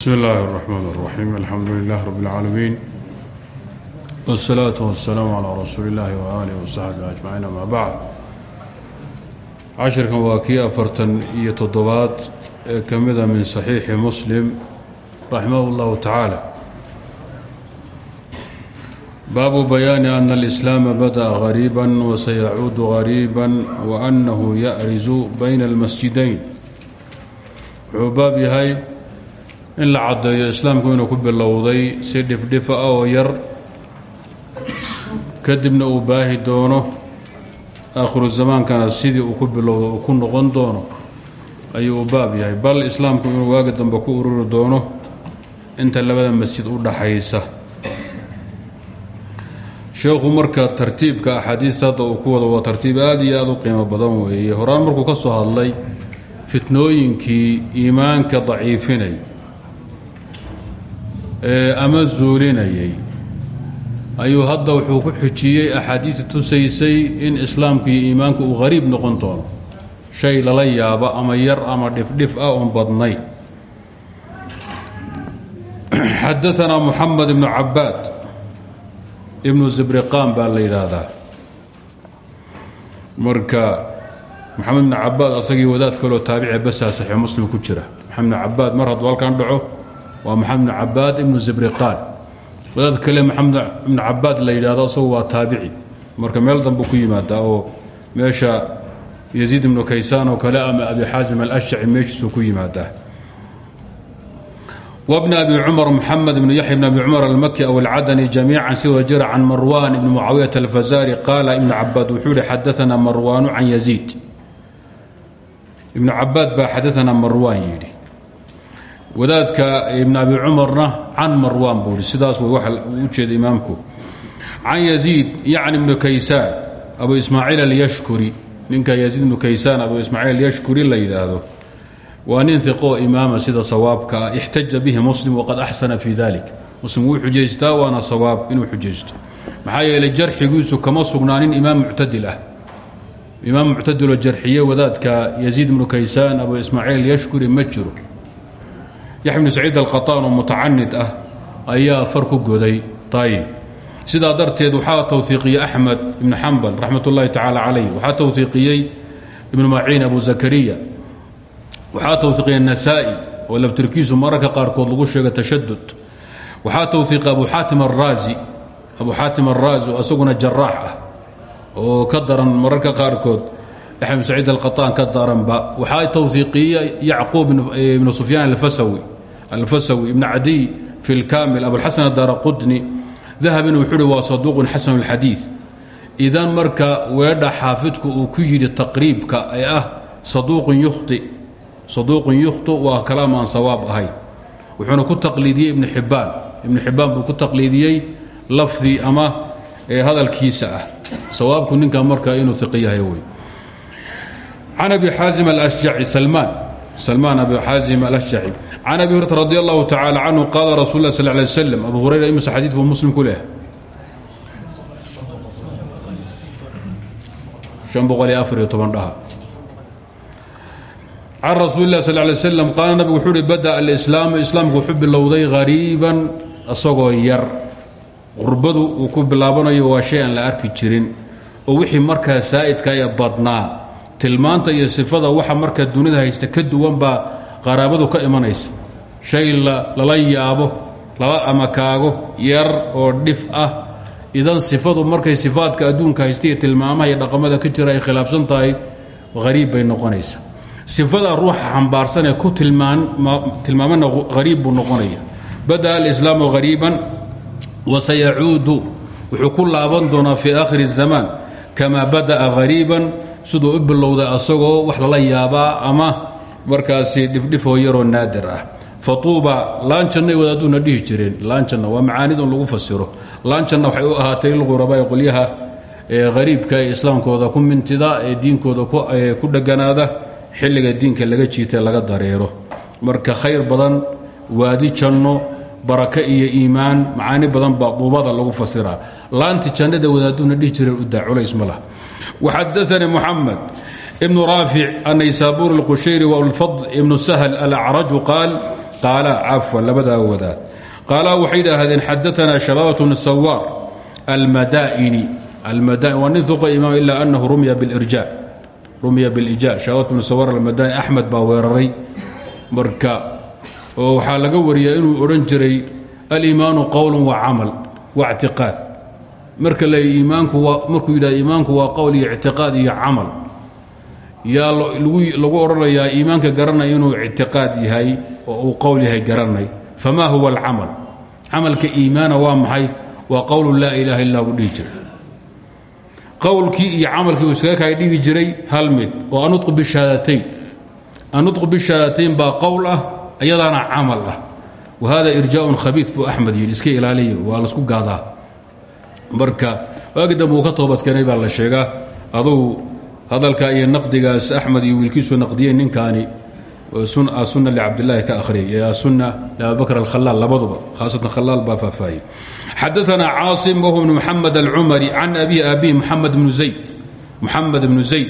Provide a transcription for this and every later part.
bsmi اllahi الرحmn الرaxيim alxamdu lilah rb اlcaalamiin wالsalaaة wالsalaam عlى rasuuli اllahi وaalih وsaxbi ajmaciin ama bacd cashirkan waa kii afartan iyo toddobaad ee ka mida min saxiixi muslim raximah اllahu tacaala baabu bayaani ana اlislaama badaأa غariiba wasayacuudu غariiba waأnahu yaأrizu bayna اlmasjidayn wuxuu baab yahay in la caddeeyo islaamku inuu ku bilowday si dhifdhifa ah oo yar kadibna uu baahi doono aakhiru zamaankana sidii uu ku bilowdo uu ku noqon doono ayuu u baab yahay. Bal islaamku inuu waagi dambe ku ururi doono inta labada masjid u dhaxaysa. Sheekhu marka tartiibka axaadiista hadda uu ku wado waa tartiib aada iyo aada u qiimo badan weeye. Horaan markuu ka soo hadlay fitnooyinkii iimaanka daciifinay ama zuulinayay ayuu hadda wuxuu ku xujiyey axaadiida tusaysay in islaamku iyo iimaanku uu hariib noqon doono. Shay lala yaabo ama yar ama dhifdhif ah oon badnayn. Xadaanaa muxamed ibnu cabaad ibnu zibriqaan baa la yidhaahdaa. Marka maxamed ibnu cabaad asagii wadaad kaloo taabici basaa saxiix muslim ku jira. Maxamed ibnu cabaad mar hadduu halkan dhaco waa maxamed ibnu cabaad ibnu zibriqaan wadaad kale maxamed ibnu cabaad la yidhahdo isagu waa taabici. Marka meel dambu ku yimaadaa oo meesha yaziid ibnu kaysaan oo kale ama abi xaasim alashjaci meeshiisuu ku yimaadaa wbn abi cumar mxamed ibn yaxya bn abi cumar almaki aw alcadani jamiica si wada jira can marwan ibni mucaawiyat alfazari qaala ibnu cabaad wuxuu yihi xadaana marwaanu can yaziid. Ibnu cabaad baa xadaana marwaan yidhi wadaadka ibn abi cumarna can marwaan buu yidhi sidaas uu ujeeda imaamku. Can yaziid yacni ibnu kaysaan abu ismaaciil alyashkuri ninka yaziid ibnu kaysaan abu ismaaciil alyashkuri la yidhaahdo waa nin iqoo imaama sida sawaabka ah bihi muslim waqad axsana fi dalik muslim wuu xujaystaa waana sawaab inuu xujaysto. Maxaa yeelay jarxigiisu kama sugnaanin imaam muctadil ah. Imaam muctadiloo jarxiye wadaadka yaziid ibnu kaysaan abu ismaaciil yashkuri ma yaxya bnu saciid alkhataan oo mutacanid ah ayaa far ku goday. Sidaa darteed waxaa towhiiqiyey axmed ibnu xambal raxmat ullahi tacaala calayh waxaa towhiiqiyey ibnu abu zakariya. Waxaa towhiiqiya nasaa-i oo labtirkiisu mararka qaarkood lagu sheega tashadud waxaa towhiiqa abu xaatim araazi abu xaatim araazi oo isaguna jaraax ah oo ka daran mararka qaarkood bn saciid alqataan ka daranba. Waxaa towhiiqiya yacquub ibnu sufyaan alfasawi alfasawi ibn cadiy fi lkaamil abulxasan adara qudni dahabina wuxuu uhi waa saduuqun xasan اlxadiid idan marka weedha xaafidku uu ku yidhi taqriibka ee ah saduuqun yukhti saduuqun yukhtu waa kalaam aan sawaab ahayn wuxuuna ku taqliidiyey ibnu xibbaan ibnu xibbaan buu ku taqliidiyey lafdi ama hadalkiisa ah. Sawaabku ninka marka inuu iqiyahay wey. Can abi xaazim alashjaci salmaan. Salmaan abi xaazim alashjaci can abi hurata radi allahu tacaala canhu qaala rasul lah sal lay slam abu hurayra imse xadiid buu muslim ku leh an boqol iyo afar iyo toban dhaha can rasuuli lah sal lay slam qaala nabigu wuxuu uhi bada alislaamu islaamku wuxuu bilowday hariiban isagoo yar qurbadu uu ku bilaabanayo waa shay aan la arki jirin oo wixii markaa saa'idka ee badnaa tilmaanta iyo sifada waxa marka dunida haysta ka duwan baa qaraabadu ka imanaysa. Shay lala yaabo lala amakaago yar oo dhif ah. Idan sifadu markay sifaadka adduunka haysta iyo tilmaamaha iyo dhaqamada ka jira ay khilaafsan tahay hariib bay noqonaysa. Sifada ruuxa xambaarsan ee ku tilmaamana hariib buu noqonaya. Bada'a alislaamu hariiban wasayacuudu wuxuu ku laaban doonaa fii aakhiri الzamaan kama bada'a hariiban siduu u bilowday asagoo wax lala yaabaa ama markaasi dhifdhifoo yaroo naadir ah. Fatuuba laanjannay wadaaduna dhihi jireen. Laanjanna waa macaanidun lagu fasiro. Laanjanna waxay u ahaatay lilqurabaa qolyaha hariibka ee islaamkooda ku mintida ee diinkooda ku dheganaada xilliga diinka laga jiita laga dareero. Marka khayr badan waadi janno baraka iyo iimaan macaani badan baa lagu fasiraa. Laanti jannada wadaaduna dhihi jireen udaa culays ma lah waxadaanii muxamed ibnu raafic annaysaabuur alqushayri walfadl ibnu sahl alacraju qaal qaala cafwan labadaa wadaad qaala waxay yidhaahdeen xadaanaa shababat bn sawaar almadaini almadain waa nin uqa imaam ilaa bilirja rumya bilija shababat bn sawaar almadani axmed baa weeraray. Marka oo waxaa laga wariyaa inuu odhan jiray aliimaanu qowl wa camal wa ctiqaad marka l iimaanku markuu yidhah iimaanku waa qowl iyo ictiqaad iyo camal yaa lagu odhanayaa iimaanka garanay inuu ictiqaad yahay oo uu qowl yahay garanay. Fama huwa alcamal? Camalka iimaana waa maxay? Waa qowlu laa ilaaha illa buu dhihi jiray. Iyo camalkii uu iskaga kaga dhigi jiray hal mid oo anutqu bishahaadatayn anutqu bishahaadatayn baa qowl ah iyadaana camal ah. Wa hada irjaaun khabiid buu axmed yidhi iska ilaaliya waa la isku gaadaa. Marka waagi dambe uu ka toobadkeenay baa la sheegaa adugu hadalka iyo naqdigaas axmed iyo wiilkiisu naqdiyeen ninkaani sunna licabdilaahi ka akhriyay sunna liabibakr alkhalaal labaduba khaasatan khalaal baa faahfaahiyey xadaana caasim wahuwa bn muxamed alcumari can abihi abihi muxamed bnu zayd muxamed bnu zayd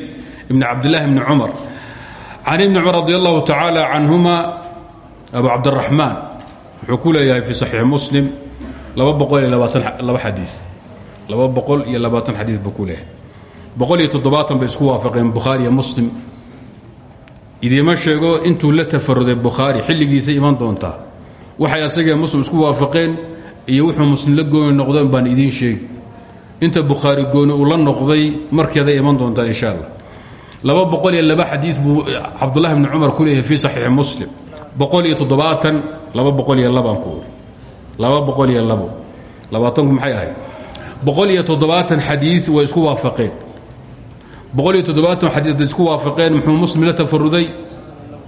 ibni cabdillahi bni cumar. Can ibni cumar radi allahu tacaala abu cabdiraxmaan wuxuu ku leeyahay fii muslim laba boqol iyo laba xadii laba boqol iyo labaatan xadiid boqol iyo toddobaatan bay isku waafaqeen bukhaari iyo muslim. Idiima sheego intuu la tafaruday bukhaari xilligiisa iman doontaa. Waxay asagee muslim isku waafaqeen iyo wuxuu muslim la gooni noqdeen baan idiin sheegi. Inta bukhaari gooni uu la noqday markeeday iman doontaa insha allah laba boqol iyo laba xadiid buu cabdullahi bni cumar ku leeyahay fii muslim. Boqol iyo toddobaatan laba boqol iyo labaan ku laba boqol iyo labo. Labaatanku maxay ahayd? Boqol iyo toddobaatan xadiid way isku waafaqeen boqol iyo toddobaatan xadii hadday isku waafaqeen muxuu muslim la tafaruday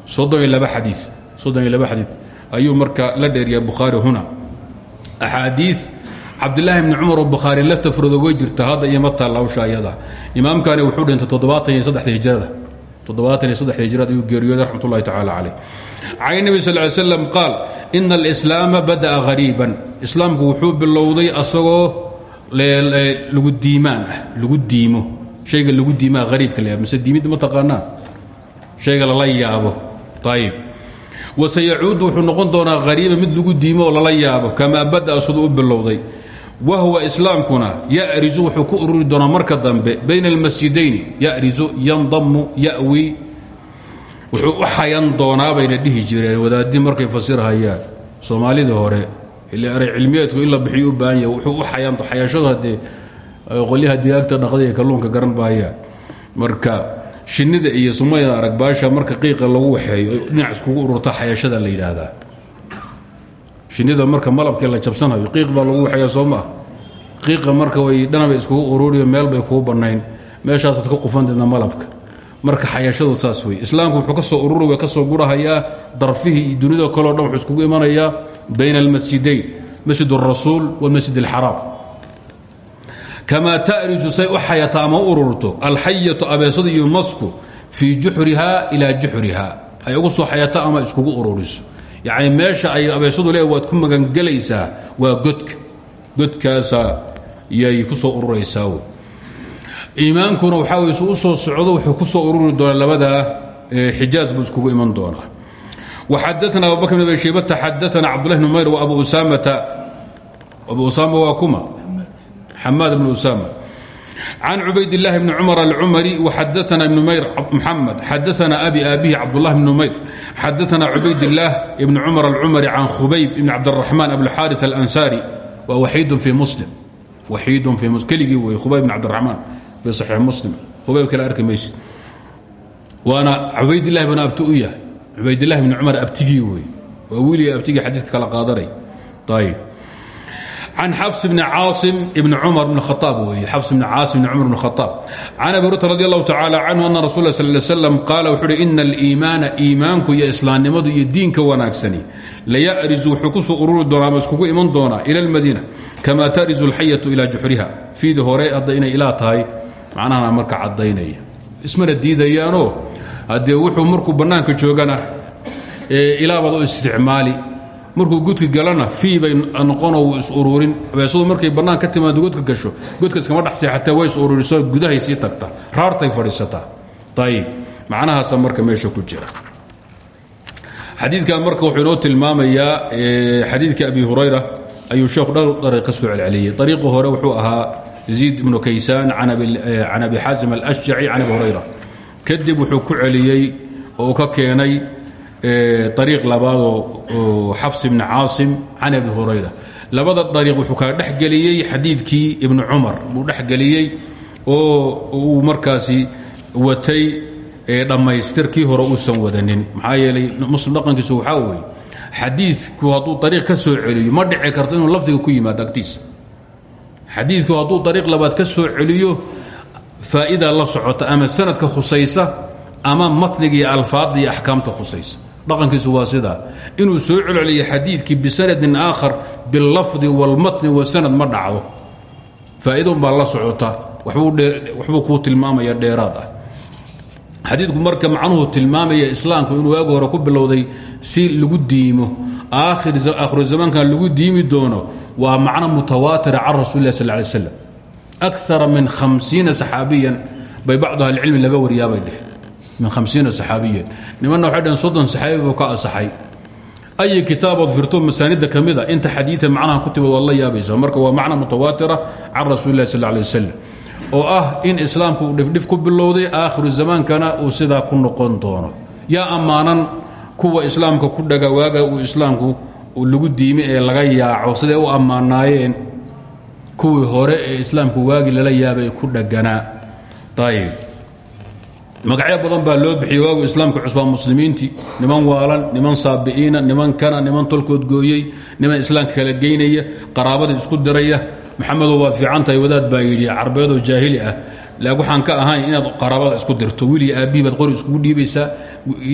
soddon iyo laba xadii soddon iyo laba xadiid. Ayuu marka la dheeriya bukhaari huna. Axaadiid cabdilaahi bni cumar oo bukhaari la tafarudo way jirta hadda iyo ma taalla hawsha ayada. Imaamkani wuxuu dhintay toddobaatan iyo saddexda hijrada. Toddobaatan iyo saddexda hijrada ayuu geeriyooday raxmat ullahi tacaala caleyh can nebi sal ly slam qaal ina alislaama bada'a hariiban islaamku wuxuu bilowday shayga lagu diimaa hariibka la mise diimidda ma taqaanaa? Shayga lala yaabo. Ayib waseyacuudu wuxuu noqon doonaa hariiba mid lagu diimo oo lala yaabo bada'a siduu u bilowday. Wahwa islaamkuna yarizu wuxuu ku ururi doonaa marka dambe bayna almasjidayni yarizu yandamu yawi. Wuxuu u xayan doonaa bayna dhihi jireen wadaadii markay fasirhayaan soomaalidii hore ila eray cilmiyeedku in bixiyo u baahan u xayan xayashadu haddee qolyaha digaagta dhaqda iyo kalluunka garan baaya. Marka shinida iyo sumayda arag baasha marka qiiqa lagu waxeeyo dhinac iskugu ururta xayaashada la yidhaahdaa. Shinida marka malabkii la jabsanayo qiiq baa lagu waxeeya soo qiiqa marka way dhanabay iskugu ururiyo meel bay kugu bannayn. Meeshaasaad ka qufandeedna malabka. Marka xayaashadu saas wey islaamku wuxuu ka soo ururi ka soo gurahayaa darfihii dunida kaleo dhan wuxuu iskugu imanayaa bayna almasjidayn masjid alrasuul walmasjid alxaraam kamaa ta'risu say u xayata ama u ururto alxayatu abeesada iyo masku fii juxriha ilaa juxriha ay ugu soo xayato ama iskugu ururiso yacni meesha ay abeesadu le waad ku magangelaysaa waa godka godkaasa yay ku soo ururaysaa iimaankuna waxaa wey su u soo socdo wuxuu ku soo ururi doonaa labadaa xijaaz buu iskugu iman doonaa waxadaana abubakr bn abi shaybata xadaana cabdullahi bn mayr wa abu usaamata abu usaama waa kuma xamaad bn usama. Can cubaydاllahi bni cumar alcumari waxadaana ibn mayr muxamed xadaana abi aabihi cabdullahi bn mayr xadaana cubaydillaah ibni cumar alcumari can khubayb ibn cabdiraxmaan abulxaari alansaari waa waxiidun fii muslim. Waxiidun fii muslim. Keligii wey khubayb ibn cabdiraxmaan fi saxiix muslim. Khubayb kale arki maysid waana cubaydillahi bn abti u yahay cubaydillahi bni cumar abtigii wey. Waa wiiliga abtigii xadiidka kala qaadanay ayb can xafs bni caasim ibni cumar bn khaaab weeye xafs bni caasim bni cumar bn khaaab can abi hurata radi allahu tacala canhu ana rasul sal ly slam qaala wuxuu uhi ina aliimaana iimaanku iyo islaamnimadu iyo diinka wanaagsani layarizu wuxuu ku soo ururi doonaa ama iskugu iman doonaa ila almadiina kama tarizu alxayatu ila juxriha fiidi hore hadda inay ilaa tahay macnahana marka caddaynaya ismana diidayaanoo haddee wuxuu markuu bannaanka joogana ilaabaad u isticmaali markuu godka galana fii bay noqonoo wuu is ururin abeesadu markay bannaan ka timaado godka gasho godka iskama dhex seexatee way is ururiso gudahay sii tagta. Raartay fadhiisataa ayib macnahaasa marka meesha ku jira. Xadiidkan marka wuxuu inoo tilmaamayaa xadiidka abi hurayra ayuu sheekhu dhowr dariiq ka soo celceliyey. Ariiqi hore wuxuu ahaa yaziid ibnu kaysaan can abi xaasim alashjaci can abi hurayra. Kadib wuxuu ku celiyey oo uu ka keenay ariiq labaadoo xafs ibni caasim can abi hurayra. Labada ariiq wuxuu kala dhexgeliyey xadiidkii ibnu cumar. Buu dhexgeliyey oo uu markaasi watay dhammaystir kii hore uusan wadanin. Maxaa yeelay muslim dhaqankiisu waxaa weeye xadiidku hadduu ariiq ka soo celiyo ma dhici karto inuu lafdiga ku yimaado agtiisa. Xadiidku hadduu ariiq labaad ka soo celiyo faa'idaa la socota ama sanadka khusaysa ama matniga iyo alfaadda iyo axkaamta khusaysa dhaqankiisu waa sidaa inuu soo celceliyo xadiidkii bisanadin aakhar billafdi wاlmatni wasanad ma dhacdo. Faa'iidon baa la socota. Waxbuu kuu tilmaamaya dheeraad ah. Xadiidku marka macnuhu tilmaamaya islaamku inuu waagi hore ku bilowday si lagu diimo. Aakhiru zamaankan lagu diimi doono waa macno mutawaatira can rasuli lah sal lay slam min hamsiina saxaabiyan. Bay bacdu ahlicilmi laga wariyaabay dheh min hamsiina saxaabiyan nimanna waxay dhaheen soddon saxaabi buu ka asaxay ay kitaabood firto masaanida ka mida inta xadiia macnaha ku timid waad la yaabaysa marka waa macna mutawaatira can rasuli lah sal lay wasalam oo ah in islaamku uu dhifdhif ku bilowday aakhiru zamaankana uu sidaa ku noqon doono. Yaa ammaanan kuwa islaamka ku dhaga waaga uu islaamku lagu diimi ee laga yaaco siday u ammaanaayeen kuwii hore ee islaamku waagi lala yaabay ku dhaganaa ayb magacyo badan baa loo bixiyey. Waagu islaamka cusbaa muslimiintii. Niman waalan niman saabi'iina niman kana niman tolkood gooyey niman islaamka kala geynaya qaraabada isku diraya. Maxamedow waad fiican wadaad baa yidhi carbeedoo jaahili ah. Waxaan ka ahayn inaad qaraabada isku dirto. Wiilii aabbihii baad qori iskugu dhiibaysaa.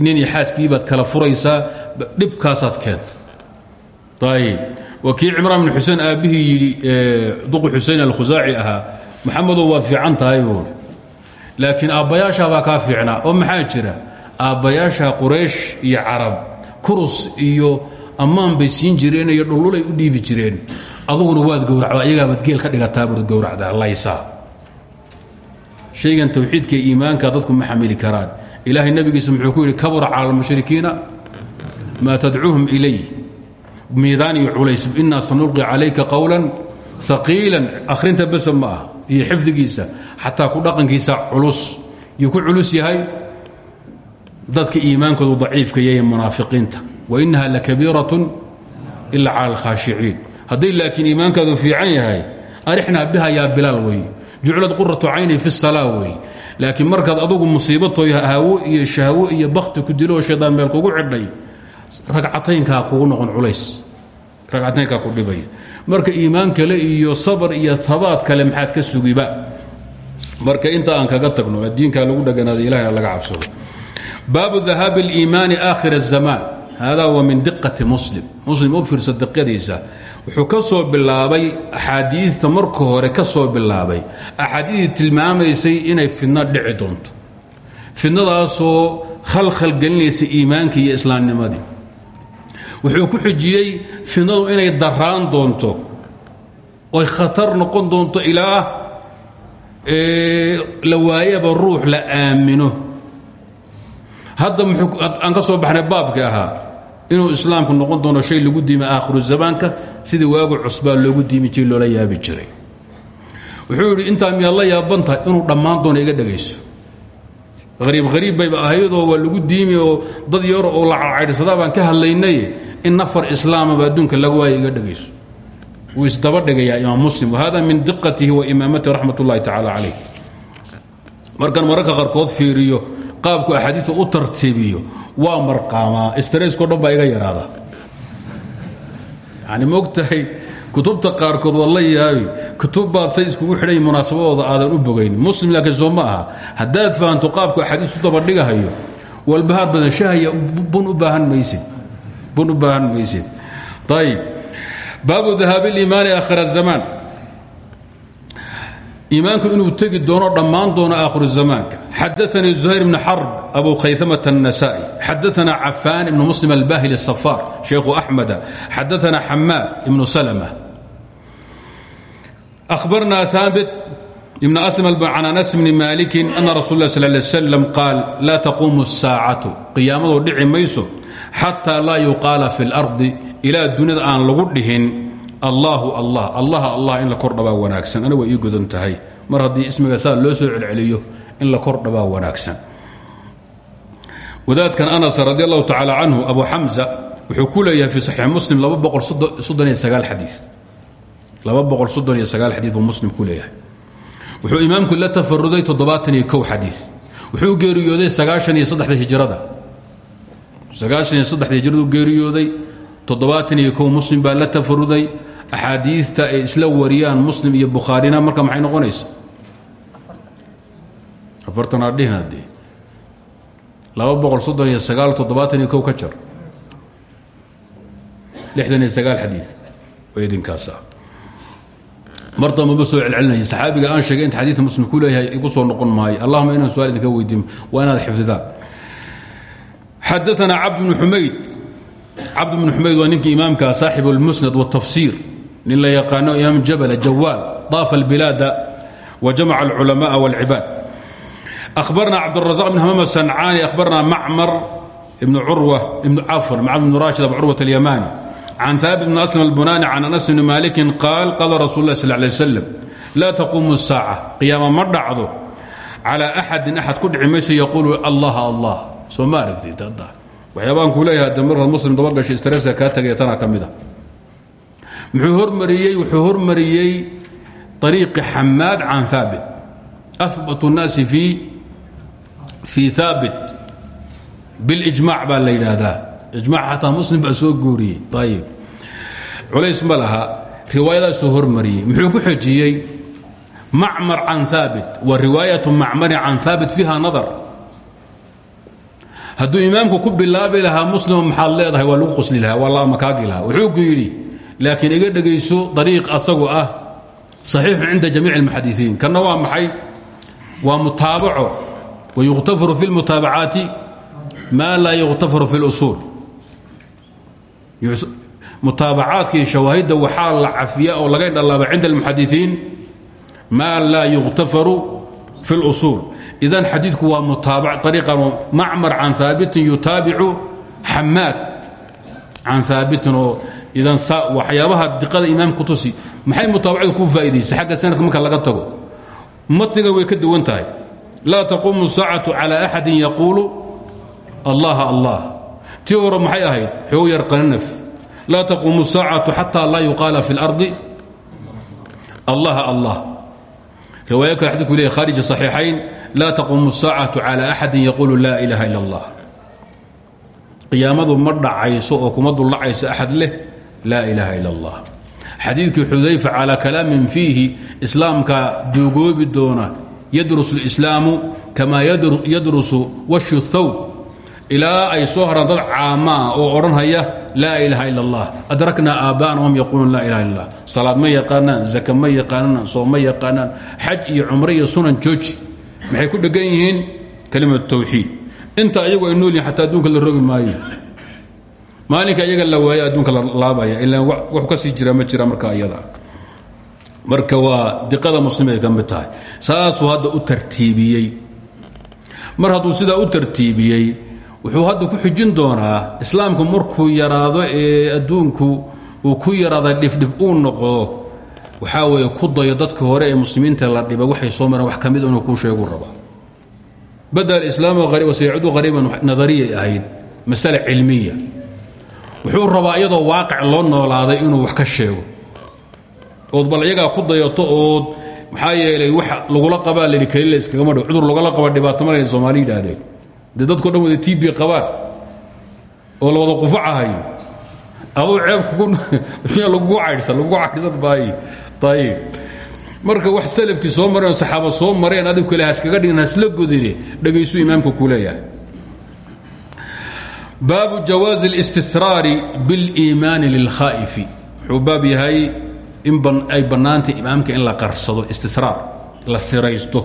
Nin iyo xaaskii baad kala furaysaa. Dhibkaasaad keenta ayb waa kii cimraan bin xuseen aabbihii yidhi duqu xusein alkhusaaci ahaa maxamedow waad fiican tahay laakiin aabbayaashaa baa kaa fiicnaa oo maxaa jira? Aabbayaasha quraysh iyo carab kurus iyo ammaan bay siin jireen iyo dhullulay u dhiibi jireen. Aduguna waad gowracdaa iyagaabaad geel ka dhigataa buad gowracdaa laysaa shaygan tawxiidka iimaanka dadku ma xamili karaan. Ilaahay nebigiisa muxuu ku yidhi kabura cala almushrikiina maa tadcuuhum ilay miidaan iyo culays innaa sanulqi calayka qowlan haqiilan akhrinta besa ma ah iyo xataa ku dhaqankiisa culus. Yuu ku culus yahay dadka iimaankoodu daciifka yahay munaafiqiinta. Wa inaha lakabiiratun ila cala alkhaashiciin hadday laakiin iimaankaadu fiican yahay arixnaa biha yaa bilaal wey juclad quratu cayni fi salaa wey laakiin markaad adugu musiibatoy haawo iyo shahwo iyo bakti ku dilo oo shaydaan meel kugu xidhay ragcataynkaa kugu noqon culays. Ragcataynkaa ku dhibaya. Marka iimaan kale iyo sabar iyo tabaad kale maxaad ka sugiba marka inta aan kaga tagno diinkaa lagu dheganaada ilahna laga cabsado baabu dahaabi اliimaani aakhir الzamaan hada wa min diqati muslim muslim u fiirsa diqadiisa wuxuu ka soo bilaabay axaadiidta marka hore ka soo bilaabay axaadiidii tilmaamaysay inay fidno dhici doonto fidnadaasoo khalkhal gelinaysa iimaankii iyo islaamnimadii wuxuu ku xujiyey fidnadu inay daraan doonto oy khatar noqon doonto ilaa la waayaba ruux la aamino. Hadda aan ka soo baxnay baabkii ahaa inuu islaamku noqon doono shay lagu diima aakhiru zamaanka sidii waagu cusbaa loogu diimi jiray loola yaabi jiray. Wuxuu yidhi intaa miyaad la yaaban tahay inuu dhammaan doono iga dhegayso hariib hariib bayba ahayadoo waa lagu diimi oo dad yar oo la cadcaydhsadaa baan ka hadlaynay in nafar islaamaba adduunka laga waaya iga dhegayso wuu isdaba dhigayaa imaam muslim wahada min diqatihi wa imaamatihi raxmat ullahi tacaala calayh. Markaan mararka qaarkood fiiriyo qaabku axaadiista u tartiibiyo waa marqaamaa. Straysko dhan baa iga yaraada. Yani moogtahay kutubta qaarkood waad la yaabi kutubbaad say iskugu xidhay munaasabadooda aadan u bogayn. Muslim laakiin soo ma aha. Haddaad fahanto qaabku axaadiis u dabadhigahayo walbahaar badan shahaya bun u baahan maysid baabu dahaabi اliimaani aakhir الzamaan iimaanku inuu tegi doono dhammaan doono aakhiru zamaanka xadaanii zuhayr bn xarb abu khayamة النasائي xadaana cafaan ibn muslim albahili الصفاr shaykhu أxmeda xadaana xamaad ibn slmة أhbarna ثaabit ibn asm can anas bni maliki ana rasul اlah sl ه slam qaal laa taquumu الsaacatu qiyaamadu dhici mayso xataa laa yuqaala fi اlardi ilaa duniyada aan lagu dhihin allahu allah allah allah in la kordhabaa wanaagsan. Aniga way ii tahay. Mar haddii ismiga saa loo soo celceliyo in la kordhabaa wanaagsan. Wadaadkan anas radi allahu tacaala abu xamza wuxuu ku leeyahay fi saxiix muslim xadii buu muslim ku leeyahay. Wuxuu imaamku la tafaruday xadii wuxuu geeriyooday sagaashan iyo saddexda hijrada sagaashan iyo saddexda hijradu geeriyooday toddobaatan iyo kow muslim baa la tafaruday axaadiidta ay isla wariyaan muslim iyo bukhaarina marka maxay noqonaysa? Afartan adhihin haddii. Laba boqol soddon iyo sagaal toddobaatan iyo kow ka jar. lixdan iyo sagaal xadii oo idinkaasa mar dambaba soo celcelinaya saxaabiga aan sheegay inta xadiidka muslim ku leeyahay igu soo noqon maayo. Allahuma inaan su'aal idinka weydiin waa inaad xifdidaan xadaana cabd bnu xumayd cabd bnu xumayd waa ninkii imaamka saaxib اlmusnad wالtafsir nin la yaqaano imaam jabla jawaal daafa اlbilaada wajamaca اlculamaء wاlcibaad أخبرنا cبدالرزاق بن hmام السنعاني أخبرنا معmر بن عروة عفوا معمر بن راشد أبو عروة اليماني عن ثابت بن أسلم البناني عن أنس بن مالك قال قال رsuل الله صلى اه عليه وسلم لا تقوم الساعة قياama ma dhacdo على أحد أحد ku dhici mayso يقول الله الله soo ma aragtid hadda. Waxyaabaan kuu leeyahay de muslim dabagasho istareeska kaa ka mid a. Muxuu hormariyey wuxuu hormariyey ariiqi xamaad can haabit abat الnaasi fii haabit bilijmac baa la yidhaahdaa. Ijmac xataa muslim baa soo guuriyey. Ayib culays ma laha riwaayadaasuu muxuu ku xejiyey macmar can haabit wa riwaayatu macmarin can haabit fiiha nadar hadduu imaamku ku bilaabi lahaa muslimo maxaad leedahay? Waa lagu qosli lahaa waa laamakaagi lahaa. Wuxuu ku yidhi laakiin iga dhegayso dariiq asagu ah saxiixun cinda jamiic almuxadisiin. Kanna waa maxay? Waa mutaabaco. Wa yukhtafaru fi lmutaabacaati maa laa yukhtafaru fi lusuul mutaabacaadkii shawaahidda waxaa la cafiya oo laga indhalaaba cinda almuxadisiin maa laa yukhtafaru fi اlusuul idan xadiidku waa mutaabac ariiqan macmar can haabitin yutaabicu xamaad can haabitin idan sa waxyaabaha diqada imaamka kutusi maxay mutaabacadu kuu faa'idaysay xagga sanadka marka laga tago. Matnigan way ka duwan tahay. Laa taquumu saacatu cala axadin yaquulu allaha allah. Tii maxay ahayd? Xoog yar qaninaf laa taquumu saacatu xataa laa yuqaala fi اlardi allaha allah. Riwaaya kale xadiidku leeyahy khaarij laa taquumu الsaacatu calى axadi yaquulu laa ilaha ila اllah qiyaamadu ma dhacayso oo kuma duldhacayso axad leh laa ilaha ila اllah xadiidkii xudayfa calى kalaamin fiihi islaamka duugoobi doona yadrusu اlislaamu kamaa yadrusu washu thawb ilaa ay soo haraan dad caamaa oo odhanhaya laa ilaha ila اllah adrakna aaba'ana wahum yaquuluun laa ilaha illa اllah salaad ma yaqaanaan zaka ma yaqaanaan soom ma yaqaanaan xaj iyo cumre iyo sunan jooji maxay ku dhegan yihiin kalimatu tawxiid? Inta ayagu ay nool yihiin xataa adduunka la rogi maayo. Maalinka iyaga la waayo adduunka la laabaya ilaan wax ka sii jira ma jira marka iyada marka waa diqada muslim ay ka mid u tartiibiyey. Mar hadduu sidaa u tartiibiyey wuxuu hadda ku xijin doonaa islaamku markuu yaraado ee adduunku uu ku yaraada dhifdhif uu noqdo waxaa weeye ku dayo dadka hore ee muslimiinta la dhiba waxay soo mareen wax ka mid inuu kuu sheegu raba bada alislaamu wasayacdu qariiban nadariyay ahayd masale cilmiya. Wuxuu rabaa iyadoo waaqic loo noolaaday inuu wax ka sheego. Ood bal iyagaa ku dayato ood maxaa yeelay wax lagula qabaa lahi keli layskagama dho cudur lagala qaba dhibaato malay soomaali yidhaahdeen. Dee dadko dhan wada oo la wada qufacahayo. Aduu ceeb lagugu caydhsan lagugu caydhsan maayo ayib marka wax salafkii soo mareen saxaaba soo mareen adig kale haskaga dhigin hasla godine dhagaysuu imaamka ku leeyahay baabu jawaazi اlistisraari biاliimaani lilkhaa'ifi wuxuu baab yahay in ay bannaantay imaamka in la qarsado istisraar la siraysto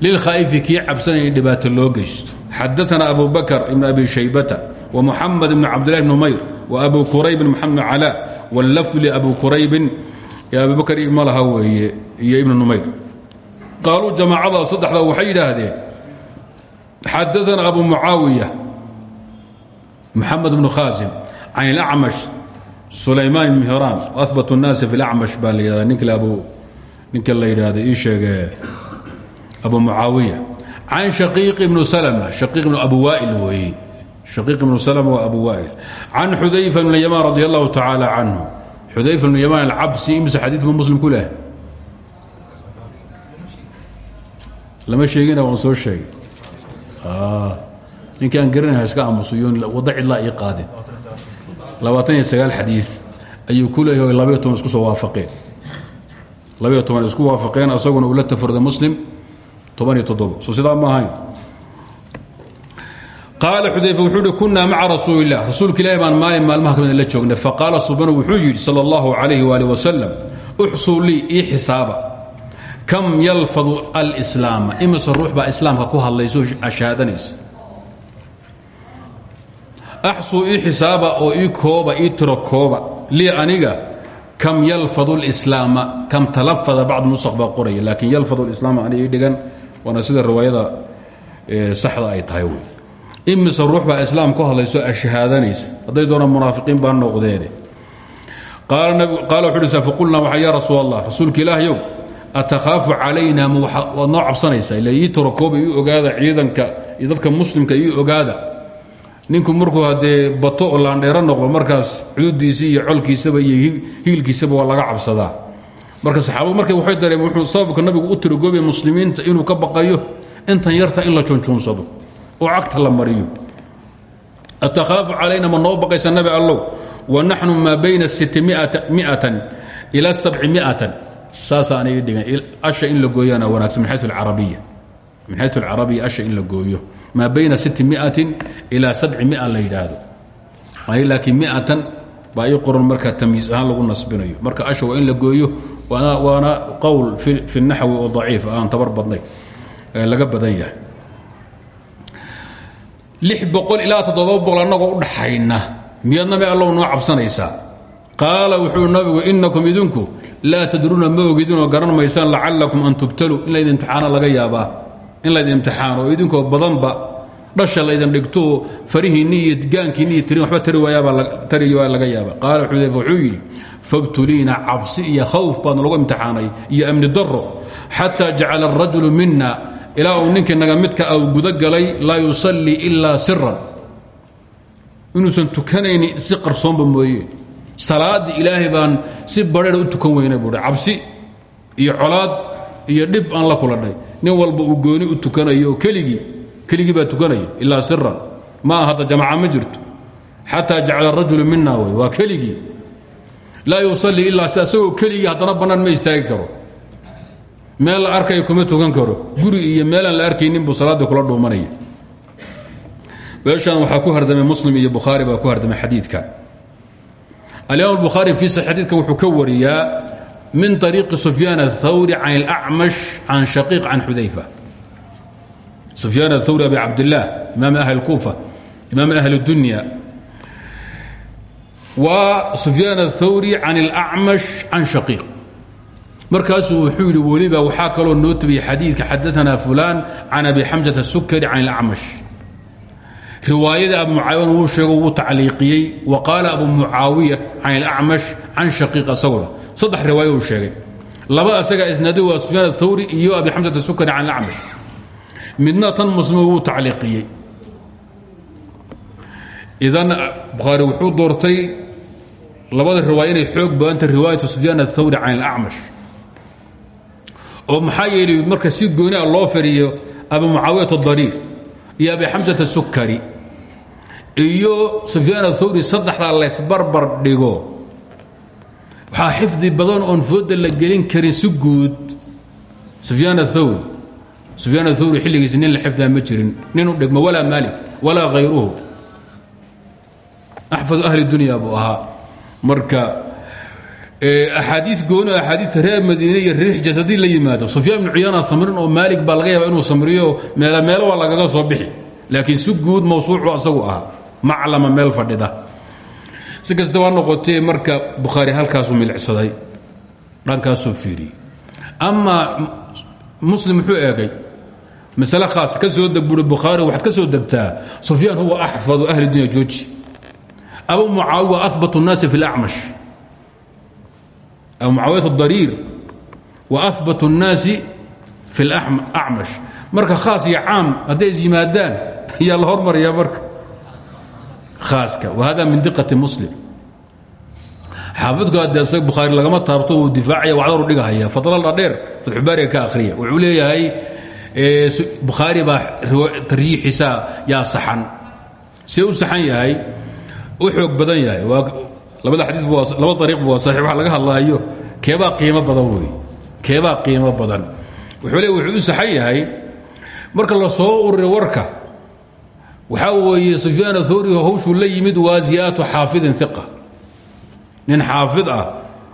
lilkhaa'ifi kii cabsanaya in dhibaato loo geysto xadaana abu bakr ibn abi shaybata ومحمد بن عبد الله بن نمير وأبو كريب محمد علاء واللفظ لأبو كريب يا abubakr malha weeye ibn numayr. Qaaluu jamaacada saddexda waxay yidhaahdeen xadaana abu mucaawiya muxamed bnu khaasim can ilacmash sulaymaan ibn hiraan abat اnaasi fi lacmash baa la yidhahda ninka la yidhaahda ii sheege abu mucaawiya. Can shaqiiq ibnu slm haqiiq ibnu abu waa'il weeye. Shaqiiq ibnu slm abu waa'il. Can xudayfa bn yamaan radi allahu tacaala xudayfa bn yamaan alcabsi imse xadiid buu muslim ku leh? Lama sheegina waan soo sheegay. Ninkii aan garanayha iska aamusuyoon waddo cidlaa ii qaadin. Labaatan iyo sagaal xadiid ayuu ku leeyahay labayo toban isku soo waafaqeen. Labayo toban isku waafaqeen asaguna uu la tafarda muslim toban iyo toddobo. So sidaa ma ahayn qaala xudayfa wuxuu uhi kunaa maca rasuuli illah rasuulka ilahi baan maalin maalmaha kamida la joognay. Faqaala subanu wuxuu yidhi sala allahu calayhi waali wasalam uxsuu lii ii xisaaba. Kam yalfadu alslaama imise ruux baa islaamka ku hadlayso ashaadanaysa axsuu ii xisaaba oo ii kooba ii tiro kooba. Aniga kam yalfadu اlislaama kam talafada bacd nusakh baa qoraya. Laakiin yalfadu lislaama aniga ii dhigan waana sida riwaayada saxda ay tahay wey imise ruux baa islaam ku hadlayso ashahaadanaysa hadday doonaan munaafiqiin baa noqdeene qaala wuxu uhi faqulnaa waxa ya rasuul allah rasuulka ilaahyow atakhaafu calayna ma waad noo cabsanaysaa ila ii ogaada ciidanka dadka muslimka ii ogaada. Ninku markuu haddee bato oo laandheero noqdo markaas xuduuddiisii iyo colkiisaba iyo hiilkiisaba waa laga cabsadaa. Marka saxaabadu markay waxay dareen wuxuu sababka nabigu u tirogoobiya muslimiinta inuu ka baqayo intan yarta in la junjuunsado oo cagta la mariyo. Atakhaafu calayna ma noo baqaysa nabi allow? Wa naxnu maa bayna miatan ila sabcimiatan. Saasaana ii dhigan asha in la gooyana wanaagsan min xayu alcarabiya. Min xayu alcarabiya asha in la gooyo. Maa bayna miatin ilaa sabcimia la yidhaahdo. Laakiin miatan baa ii qoran marka tamyiis lagu nasbinayo. Marka asha waa in la gooyo waana qowl fi naxwi oo daciif aan tabar badnay laga badan yahay lix boqol ilaa toddoba boqol annagoo u dhaxayna. Miyaad nabi allow noo cabsanaysaa? Qaala wuxuu nabigu inakum idinku laa tadruuna ma ogidinoo garan maysaan lacalakum an tubtaluu. In laydin imtixaana laga yaabaa. In laydin imtixaano oo idinkoo badanba dhasha laydin dhigto farihiinni iyo gaankiinni iyo tirin waxba tari waayaabatari waa laga yaaba qaala xudayfa wuxuu yidhi fabtuliina cabsi iyo khawf baadna lagu imtixaanay iyo amni daro xataa jacala arajulu mina ilaa uu ninkii naga midka a gudagalay laa yusallii ilaa siran inuusan tukanayni si qarsoonba mooye. Salaadda ilaahay baan si badheer u tukan weyna buuhi cabsi iyo colaad iyo dhib aan la kulanay nin walba uu gooni u tukanayo keligii keligii baa tukanaya ilaa siran ma hadda jamaca ma jirto. Xataa jacala arajulu mina wey waa keligii. Laa yusallii ilaa si asagoo keligii ma istaagi karo meel la arkaya kuma tukan karo. Guri iyo meelaan la arkaynin buu salaadda kula dhuumanaya. Meeshaan waxaa ku hardamay muslim iyo bukhaari baa ku hardamay xadiidka. Alimaam bukhaari fii saxiixadiidka wuxuu ka wariyaa min ariiqi sufyaan athawri can ilacmash can shaqiiq can xudayfa. Sufyaan athawri abi cabdillaah imaam ahli kuufa imaam ahli dunya. Wa sufyaan athawri can ilacmash can shaqiiq markaasuu wuxuu yidhi weliba waxaa kaloo noo tabiyey xadiidka xadaanaa fulaan can abi xamsata sukari can ilacmash riwaayada abu mucaawiyan wuu sheego wuu tacliiqiyey wa qaala abu mucaawiya can ilacmash can shaqiiq asaguna. Saddex riwaayo uu sheegay. Laba asagaa isnaadi waa sufyaan athawri iyo abi xamsata sukari can ilacmash midna tan muslima wuu idan ah, bukhaari wuxuu doortay labada riwaaya inay xoog badanta riwaayatu sufyaan athawri can ilacmash oo maxaa yeelay marka si gooni a loo fariyo abu mucaawiyat اdariir iyo abi xamsat sukari iyo sufyaan athawri saddexdaa laysbarbar dhigo. Waxaa xifdi badan oon fooda la gelin karin si guud. Sufyaan athawri sufyaan athawri xilligiisi nin la xifdaa ma jirin. Nin u dhigmo walaa maalik walaa hayruhu ahli dunya buu ahaa. Marka axaadii gooni axaadiia reer madiine iyo reer xijaz la yimaado. Sufyaan ibnu cuyaana samrin oo maalig baa laga yaaba inuu samriyo meelo meelo waa lagaga soo bixi. Laakiin si guud mawsuucu asagu ahaa maclama meel fadhida. Si kasta noqotee marka bukhaari halkaasuu milicsaday. Dhankaasuu fiiriyey amaa muslim muxuu eegay masale khaas ka soo deg buuri bukhaari ka soo degtaa sufyaan huwa axfadu ahli dunya jooji. Abu mucaawi wa ahbatu nnaasi fi اlacmash mucaawiyat الdariir wa ahbat الnaasi fi اlacmash marka khaas iyo caam hadday is yimaadaan ayaa la hormarayaa marka khaaska wa hada min diqati muslim xaafidku hadde isag bukhaari lagama taabto uu difaacaya wacdaru dhigahaya fadlala dheer fatxubaariga ka akhriya wuxuu leeyahay bukhaari baa tarjiixiisa yaa saxan see u saxan yahay u xoog badan yahay labada xadiid laba ariiqba waa saxiix waxa laga hadlaayo keebaa qiimo badan wey keebaa qiimo badan. Wuxuu le wuxuu u marka la soo ururiyo warka waxaa weeye sufyaan athori hawshuu la yimid waa ziyaadatu xaafidin iqa nin xaafid ah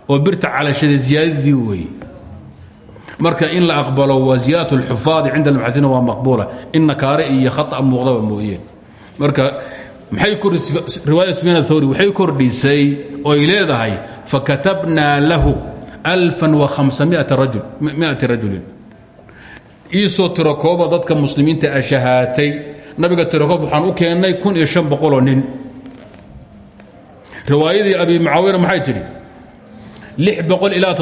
oo birta calashada ziyaadadii weeye marka in la aqbalo waa ziyaadatu اlxufaadi cinda almuxadisiina waa maqbuula. In nakaare iyo khata muuqdaba mooyeen marka riwaaya sufyaan thawri waxay kordhisay oy leedahay fakatabnaa lahu miati rajulin. Iisoo tirakooba dadka muslimiinta ashahaatay nabiga tirakoob waxaan u keennay kun nin. Riwaayadii abi mucaawiyana maxay tidhi? Lix boqol ilaa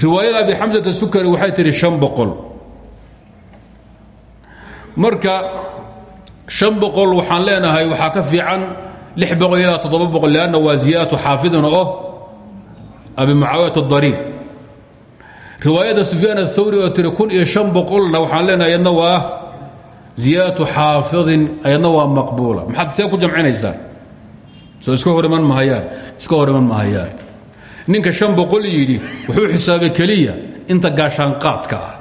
riwaayada abi xamsata sukari waxay tidhi an marka an boqol waxaan leenahay waxaa ka fiican lix boqol ilaa toddoba boqol lanna waa ziyaadatu xaafidna oh abi mucaawiyat adariir riwaayadda sufyaan athawri oo tiri kun iyo an waxaan leenahay yadna waa ziyaadatu xaafidin ayadna waa maqbuula. Maxaad ku jamcinaysaan? Soo iska horiman mahayaan iska horiman mahayaan ninka an boqol yidhi wuxuu xisaabay keliya inta gaashaanqaadka ah.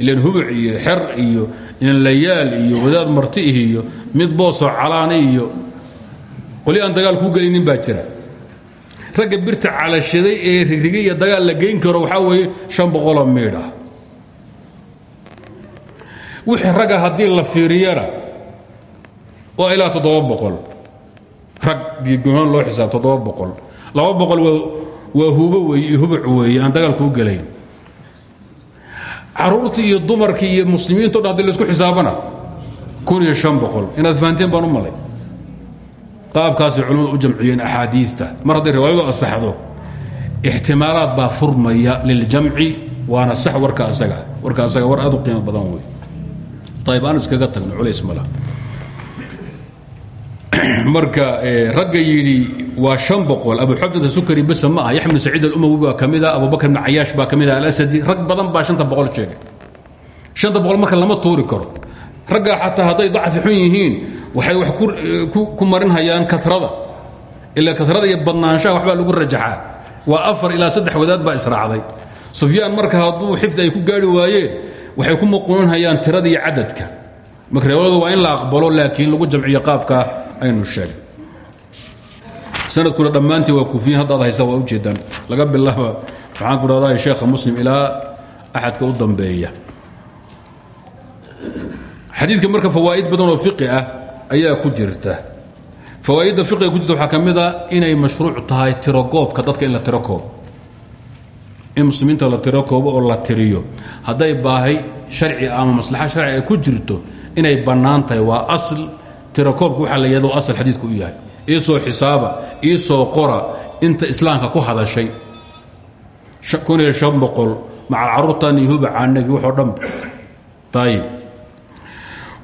Ilan hubuc iyo xer iyo inlayaal iyo wadaad marti iyo mid boosoo calaana iyo qoli aan dagaal kuu gelinin baa jira. Ragga birta calashaday ee rigrigi iyo dagaal la geyn karo waxaa weeye شhan boqoloo miidh ah. Wixii ragga haddii la fiiriyana waa ilaa toddoba rag gigohaan loo xisaab toddoba boqol. Laba boqol waa hubo weeye iyo hubuc weeye aan dagaal kuu gelayn caruurtii iyo dumarkii iyo muslimiinto dhan haddii xisaabana kun iyo boqol. Inaad fahanteen baan u malay. Qaabkaasay culimmadu u jamciyeen axaadiita mar hadday riwaayadu asaxdo ixtimaalaad baa furmaya liljamci waana sax warka asaga. Warka asaga war aad u qiimo badan wey ayb aan iskaga culays mala marka ragga yidhi waa abu xabdata sukari besa ma ah bnu saciid alumawi baa ka mida abubakr bn cayaash baa ka mid ah alasadi rag badan baa shanta boqol sheegay. Shanta boqol marka lama tuuri karo. Raggaa xataa hadday dacfi xun yihiin waxay wax ku marin hayaan katrada. Ilaa katrada iyo badnaanshaha waxbaa lagu rajaxaa waa afar ilaa saddex wadaad baa israacday. Sufyaan marka hadduu xifdi ay ku gaari waayeen waxay ku muquunin hayaan tirada iyo cadadka marka riwaayadu waa in la aqbalo laakiin lagu jamciyo qaabka aynu sheegay. Sanadkuna dhammaantii waa kuufiyin haddaad haysa waa ujeedaan laga bilaaba waxaan ku dhahdaa sheekha muslim ilaa axadka u dambeeya. Xadiidka marka fawaa'id badan oo fiqi ah ayaa ku jirta. Fawaa'idda fiqiga ku jirta waxaa ka mid a inay mashruuc tahay tirogoobka dadka in la tiro koobo in muslimiinta la tiro koobo oo la tiriyo. Hadday baahay sharci ama maslaxa sharci ay ku jirto inay bannaan tahay waa asl tirakoobka waxaa la yidhahdo asal xadiidku u yahay. Iisoo xisaaba iisoo qora inta islaamka ku hadashay. Kun iyo شhan boqol maca caruurtan iyo hubacaanagi waxoo dhan. Ayib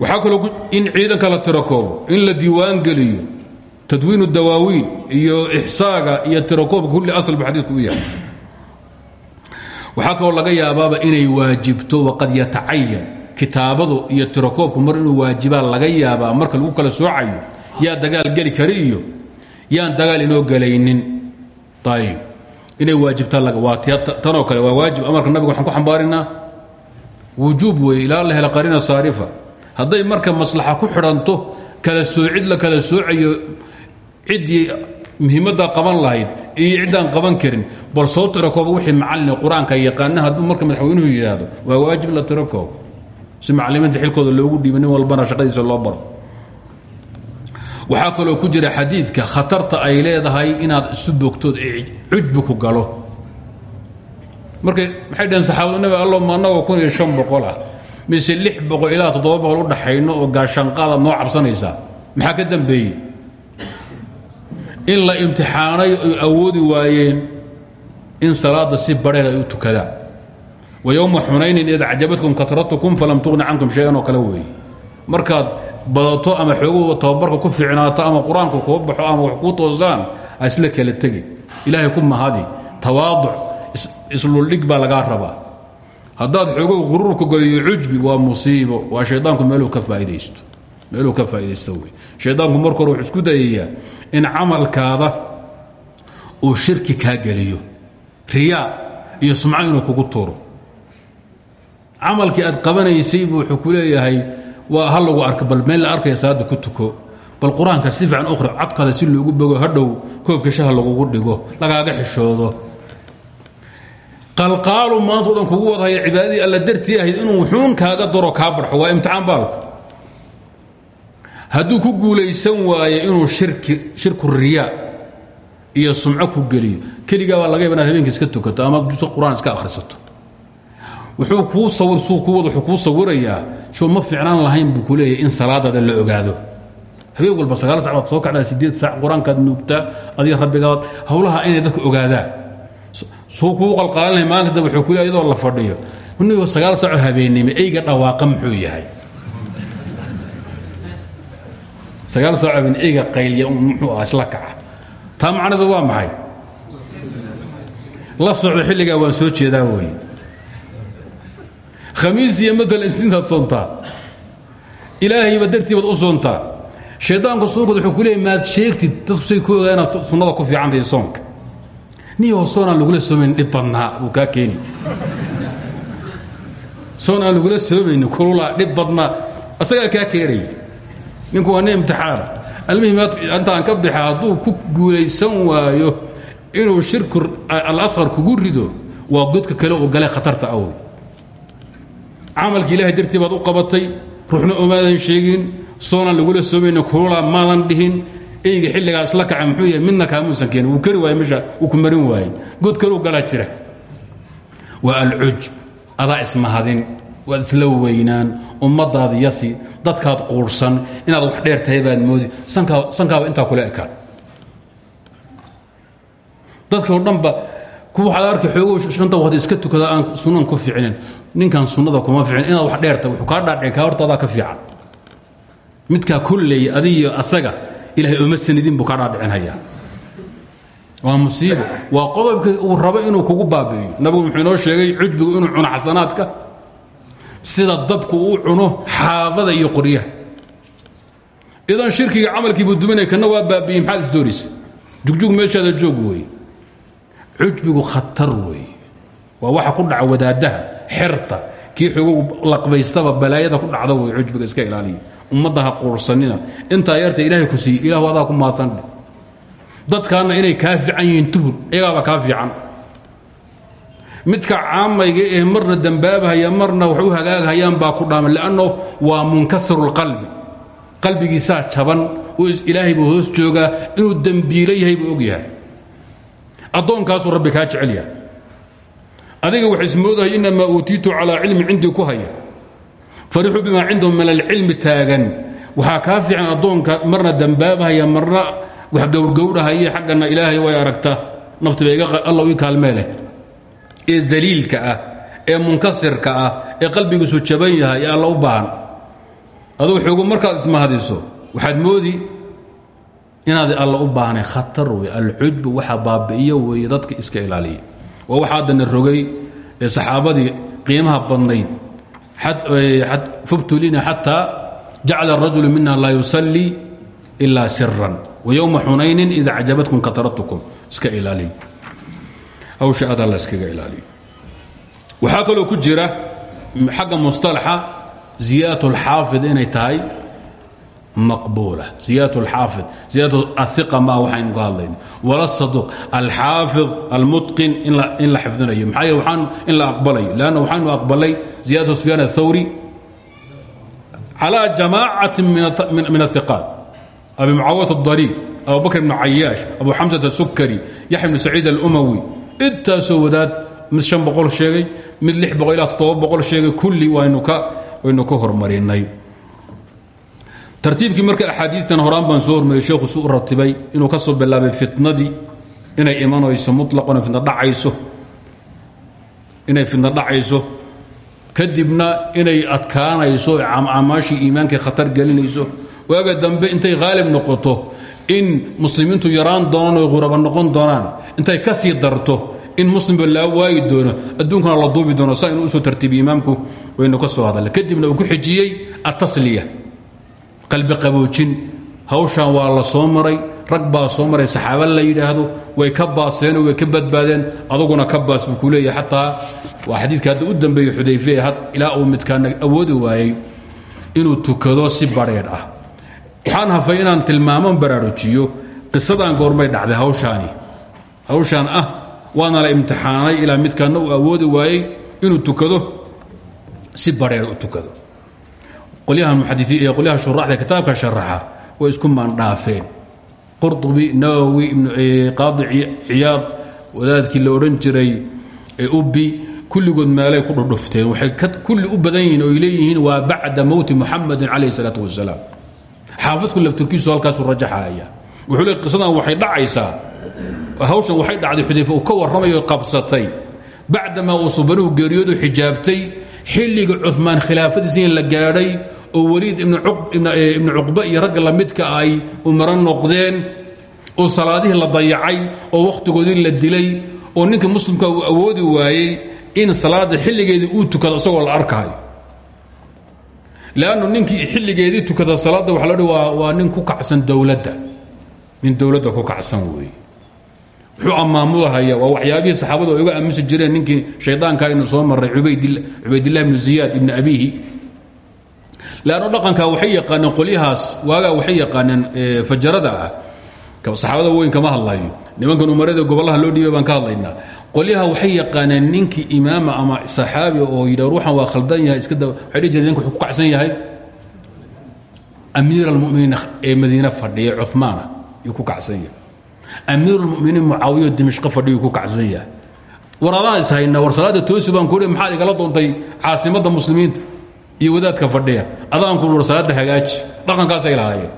waxaa kaloo in ciidanka la tirakoobo in la diiwaan geliyo tadwiin dawaawiin iyo ixsaaga iyo tirakoobka kulli asal bu xadiidku u yahay. Waxaa kaloo laga yaabaaba inay waajibto waqad yatacayan kitaabadu iyo tirakoobku mar inuu waajibaa laga yaabaa marka lagu kala soocayo yaa dagaal geli kari yaan dagaal inoo gelaynin. Ayib inay waajibtaa waa tanoo kale waa waajib. Amarka nabiga waxaan ku xambaarinaa wujuub weeye ilaa la hela qariina saarifa. Marka maslaxa ku xidhanto kala soocid la kala soocayo ciddii muhiimaddaa qaban lahayd iyo ciddaan qaban karin bal soo tirakooba wixii macallin qur'aanka yaqaana marka madaxweynuhu yidhaahdo waa waajib la tirakoobo si macalimiinta xilkooda loogu dhiiba nin walbana shaqadiisa loo baro. Waxaa kaloo ku jira xadiidka khatarta ay leedahay inaad isu bogtood cujbi ku galo. Markay maxay dhaheen saxaabadu nabi allo ma annagoo kun iyo shan boqol ah. Mise lix boqol ilaa toddoba boqol u dhaxayno oo gaashaanqaadaad noo cabsanaysaa maxaa ka dambeeyey? In la imtixaanay oy awoodi waayeen in salaada si barheer ay u tukadaan wa yowma xunaynin id acjabatkum katratukum falam tuqni cankum shay-an oo kale markaad badato ama xooguhu tababarka ku fiicnaato ama qur'aanku kuu baxo ama wax kuu toosaan ha isla kala tegi ilaahay ku mahadi tawaaduc isluldhig baa lagaa rabaa haddaad xoogow quruurka goliyo cujbi waa musiibo waa shaydaanku meeluu ka faa'idaysto meeluu ka faa'idaysto wey shaydaanku marka hore isku dayayaa in camalkaada uu shirki kaa geliyo riyaa iyo sumco inuu kugu tuuro camalkii aad qabanaysay buu wuxuu ku leeyahay waa ha lagu arka bal meel la arkaya salaada ku tuko. Bal qur'aanka si fiican ukhri codkaada si loogu bogo hadhow koobka shaha lagugu dhigo lagaaga xishoodo. Qalqaalu maanta o dhan kugu wadhaya cibaadadii alla dartii ahayd inuu xuun kaaga daro kaa barxo waa imtixaan baalku. Hadduu ku guulaysan waayo inuu shirku riyaa iyo sumco ku geliyo keligaa baa laga yaba inaad habeenka iska tukato ama jusa qur'aan iska akhrisato wuxuu kuu sawir suu ku wad wuxuu kuu sawirayaa show ma fiicnaan lahayn buu ku in salaadaada la ogaado. Habeen walba sagaal sac soo kacdaa sideed saac qur'aankaad adiga rabbigaad howlaha inay dadku ogaadaan suu kuu qalqaalinaya maalinka dambe wuxuu ku leeyahay la fadhiyo. Nigo sagaal saacoo habeennimo eyga dhawaaqa muxuu yahay. Sagaal saaco habeen eyga qaylya muxuu ahaa kaca. Taa macnadu waa maxay? La socda xilligaa waan soo jeedaa weeye khamiis iyo maala isniintaad soontaa ilaahayba dartii baad u soontaa shaydaanku soonkood wuxuu ku leeyay maad sheegtid dadku say ku ogaa inaad sunnada ku fiicantahay soonka. Niyoo soon aan lagula soomayn dhib badnaa buu kaa keeni soon aan lagula soomayni kululaa dhib badnaa asagaa kaa keenaya ninku waa nin imtixaana almuhim intaan ka bixa hadduu ku guulaysan waayo inuu shirku alasqar kugu rido waa godka kale oo gale khatarta awoy camalki ilahay dartii baad u qabatay ruuxna omaadan sheegin soonaan lagula soomayni kulula maadan dhihin eyga xilligaa isla kaca muxuu yahay midna kaamuusan keenin. Wuu kari waayey meesha wuu ku marin waayey. God kaluu galaa jira. Waa alcujb. Adaa ismahadin waad isla weynaan ummadaad yasi dadkaad quurhsan inaad wax dheer tahay baad moodi. Sankaaba intaa kula ekaan. Dadka o dhanba waxaad arki xoogo shanta waqti iska tukada aan sunnan ku ficinin ninkan sunnada kuma ficin inaad wax dheerta wuxuu kaa dhaadheen kaa horta adaa ka fiican. Midkaa kolley adigiyo asaga ilahay oma sanidin buu kaa dhaadhicinhayaa waa musiibo. Waa qodobkii uu rabo inuu kugu baabi'iyo. Nabigu muxuu inoo sheegay cujbigu inuu cuno xasanaadka. Sida dabku uu cuno xaabada iyo qoryaha. Idan shirkiga camalkiibuu duminaya kana waa baabi'iyey maxaad isdooraysa jugjug meeshaada joog weeye. Cujbigu khatar weeye. Waa waxa ku dhaca wadaaddaha xerta. Kii xogow laqbaystaba balaayada ku dhacda wey cujbiga iska ilaaliya. Ummadda ha quursanina. Intaa yarta ilaahay ku siiyey ilahu adaa ku maadsandhe dadkaanna inay kaa fiican yihiin tuhur iyagaaba midka caamayga ee marna dambaabhaya marna wax u hagaaghayaan baa ku dhaaman lanno waa munkasiru اlqalbi qalbigiisaa jaban ilaahay buu hoos joogaa inuu dembiilo yahay buu og yahay. Addoonkaasuu rabbi kaa jecel yahay adiga wax ismoodahay inamaa uutiitu calaa cilmi cindii ku haya. Farixuu bimaa cindahum min alcilmi taagan. Waxaa kaa fiican addoonka marna dambaabhaya marna wax gowrgowrhaya xaggana ilaahay way aragta. Naftiba alla ii kaalmee leh ee daliilka ah ee munkasirka ah ee qalbigiisu jaban yahay ee alla u baahan. Aduu xoogu markaad ismahadiso waxaad moodi inaad alla u baahnay khatar wey alcujbu waxa baabi'iyo weeye dadka iska ilaaliya waa waxaa dana rogay ee saxaabadii qiimaha badnayd fubtulina xataa jacala arajulu mina laa yusallii ilaa siran wayowma xunaynin ida cajabatkum kataratukum. Iska ilaaliy hawsha adaa la iskaga ilaaliyo waxaa kaloo ku jira xagga mustalaxa ziyaadatu lxaafid inay tahay maqbuula. Siyaat alxaafi siyaat aiqa maa waxaynu ka hadlayno. Wala saduq. Alxaafi almutqin in la xifdinayo. Maxaa yeel waan in la aqbalayo leanna waxaynu aqbalay ziyaadatu sufyaan athawri calaa jamaacati min ahiqaat abi mucaawat adariir abu bakr ibnu cayaash abu xamsat asukari yaxya bnu saciid alumawi. Intaasoo wadaad mid an boqol sheegay mid lix boqol ilaa toddoba boqol sheegay kulli waynu ka hormarinay tartiibkii marka axaadiitan horaan baan soo hormeeyey sheekhu su ratibay inuu ka soo bilaabay fitnadii inay imanayso mutlaqon fitna dhacayso. Inay fitna dhacayso. Kadibna inay adkaanayso amaashii iimaankay khatar gelinayso. Waaga dambe intay haalib noqoto in muslimiintu yaraan doonaan oy quraba noqon doonaan intay ka sii darto in muslimba laa waayi doono adduunkana la duubi doono saa inuu u soo tartiibiy imaamku waynu ka soo hadalla kadibna uu ku xijiyey atasliya qalbi qaboojin hawshan waa la soo maray rag baa soo maray saxaaba la yidhaahdo way ka baaseenoo way ka badbaadeen aduguna ka baas buu ku leeyahy xataa waa xadiidka hadda u dambeeyey xudayfe ilaa uu midkaana awoodi waayey inuu tukado si badheedh ah. Waxaan hafay inaan tilmaamon baraarujiyo qisadaan goormay dhacday hawshaani. Hawshaan ah waana la imtixaanay ilaa midkaana uu awoodi waayey inuu tukado si badheedh u tukado qolyaha muxadisiin iyo qolyaha shuraaxda kitaabka sharaxa way isku maandhaafeen qurdubi nawowi eh, qaadi ciyaad wadaadkii la odhan jiray eh, ubbi kulligood meelay ku dhudhufteen. Waxay kulli u badan yihiin oo ay leeyihiin waa bacda mowti muxamadin calayhi salaatu wasalaam xaafadku laftirkiisu halkaasuu rajaxaya wuxuu le qisadan waxay dhacaysaa. Hawshan waxay dhacday xudayfa uu ka warramayo qabsatay. Bacdamaa uu subanuhu geeriyoodu xijaabtay xilliga cumaan khilaafadiisa in la gaadhay oo weliid ibnu cuqba iyo ragga lamidka ay umaro noqdeen oo salaadihii la dayacay oo wakhtigoodii la dilay oo ninka muslimka uu awoodi waayey in salaada xilligeedii uu tukado isagoo la arkaayo lannu ninkii xilligeedii tukada salaadda waa la waa nin ku kacsan dowladda. Nin dowladda ku kacsan weeye. Wuxuu ammaamudahaya waa waxyaabihii saxaabadu ay uga aamusi jireen ninkii shaydaanka inu soo maray cubaydilah ibnu ziyaad ibni abihi lanno dhaqanka waxay yaqaaneen qolyahaas waagaa waxay yaqaaneen fajarada ah. Saxaabada weyn kama hadlayo nimankan umarada gobolaha loo dhiibay baan ka hadlaynaa. Qolyaha waxay yaqaaneen ninkii imaama ama saxaabi oo yidha ruuxan waa khaldan yahay iska waxay ku kacsan yahay. Amiir almuminiin ee madiine fadhiya cumaana yuu ku kacsan yahay. Amiir almuminiin mucaawiyo dimishqo fadhiyuu ku kacsan yahay. War adaan is haynaa war salaada toosi baan kuhi maxaad igala doontay caasimadda muslimiinta iyo wadaadka fadhiya. Adaan ku war salaada hagaaji dhaqankaasay lahaayeen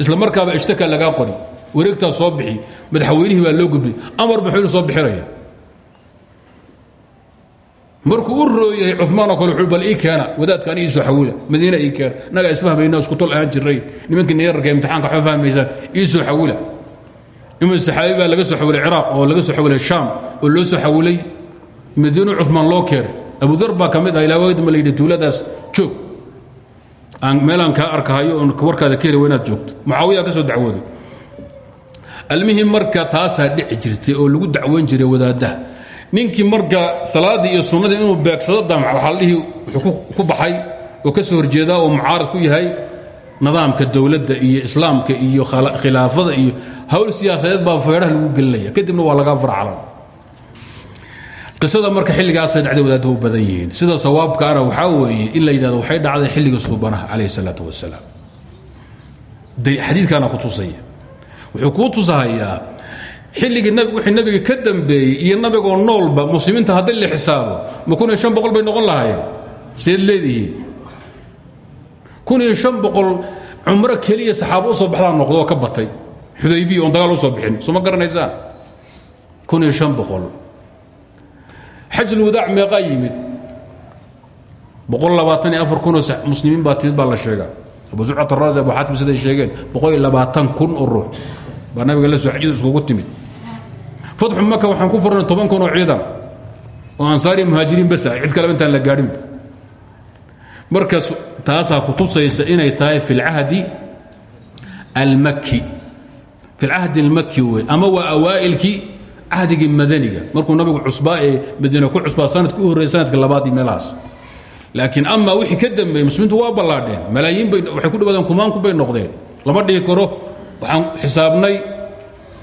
isla markaaba ishtaka lagaa qori wareegtaa soo bixi madaxweynihii baa loo gudbay amar baxuu soo bixinaya. Markuu u rooyahay cumaanoo kale bal ii keena wadaadkaan iisoo xawila madiina ii keena. Nagaa isfahmayna isku tol ahaan jiray nimankii niyararka imtixaanka waxba fahmaysaan iisoo xawila ima saxaabi baa laga soo xawilay ciraaq oo laga soo xawilay shaam oo loo soo xawilay madiino cumaan loo keenay abudar baa ka mid ah ilaa waagdama la yidhi tuuladaas joog. Aan meelaan kaa arkahayo oon warkaada ka joogto. Mucaawiyaa ka soo dacwooday. Almihim marka taasaa dhici jirtay oo lagu dacwoyn jiray wadaaddaha ninkii marka salaaddii iyo sunnadii inuu beegsado damc waxaa wuxuu ku baxay oo ka soo horjeedaa oo mucaarad ku yahay nidaamka dowladda iyo islaamka iyo khilaafada iyo hawl siyaasadeed baa feedhaha lagu gelinaya. Kadibna waa lagaa farcalan qisada marka xilligaasay dhacday wadaadda u badan yihiin. Sida sawaabkaana waxaa weeye in la yidhahdo waxay dhacday xilliga suubanaha calayh salaatu wasalaam xadiidkaana ku tusaya. Wuxuu kuu tusahayaa xilligii wixii nabiga ka dambeeyey iyo nabigoo noolba muslimiinta haddii la xisaabo ma kun iyo shan boqol bay noqon lahaayeen. Seed leedihiin. Kun iyo shan boqol cumro keliya saxaabo u soo baxdaa noqdo oo ka batay. Xudaybiya oon dagaal u soo bixin. Soo ma garanaysaan? Kun iyo shan boqol xajulwadaac meeqaa yimid. Muslimiin baa timid baa la sheegaa. Abu zucat araasi abu xaatim siday sheegeen kun oo ruux. Baa nabiga la soo xajadu iskugu timid. Fatxu maka waxaan ku furnay toban kun oo ciidan. Oo ansaariya muhaajiriin basa cid kaleba intaan la gaadhin. Markaas taasaa ku tusaysa inay tahay fi lcahdi almaki fi lcahdi almaki wey. Ama waa awaa'ilkii cahdigii madaniga. Markuu nabigu cusbaa ee madiina ku cusbaa sanadka u horrey sanadka labaad iyo meelahaas. Laakiin amaa wixii ka dambeeyey muslimiintu waa ballaadheen. Malaayiin bay waxay ku dhawaadeen kumaanku bay noqdeen. Lama dhihi karo. Waxaan xisaabnay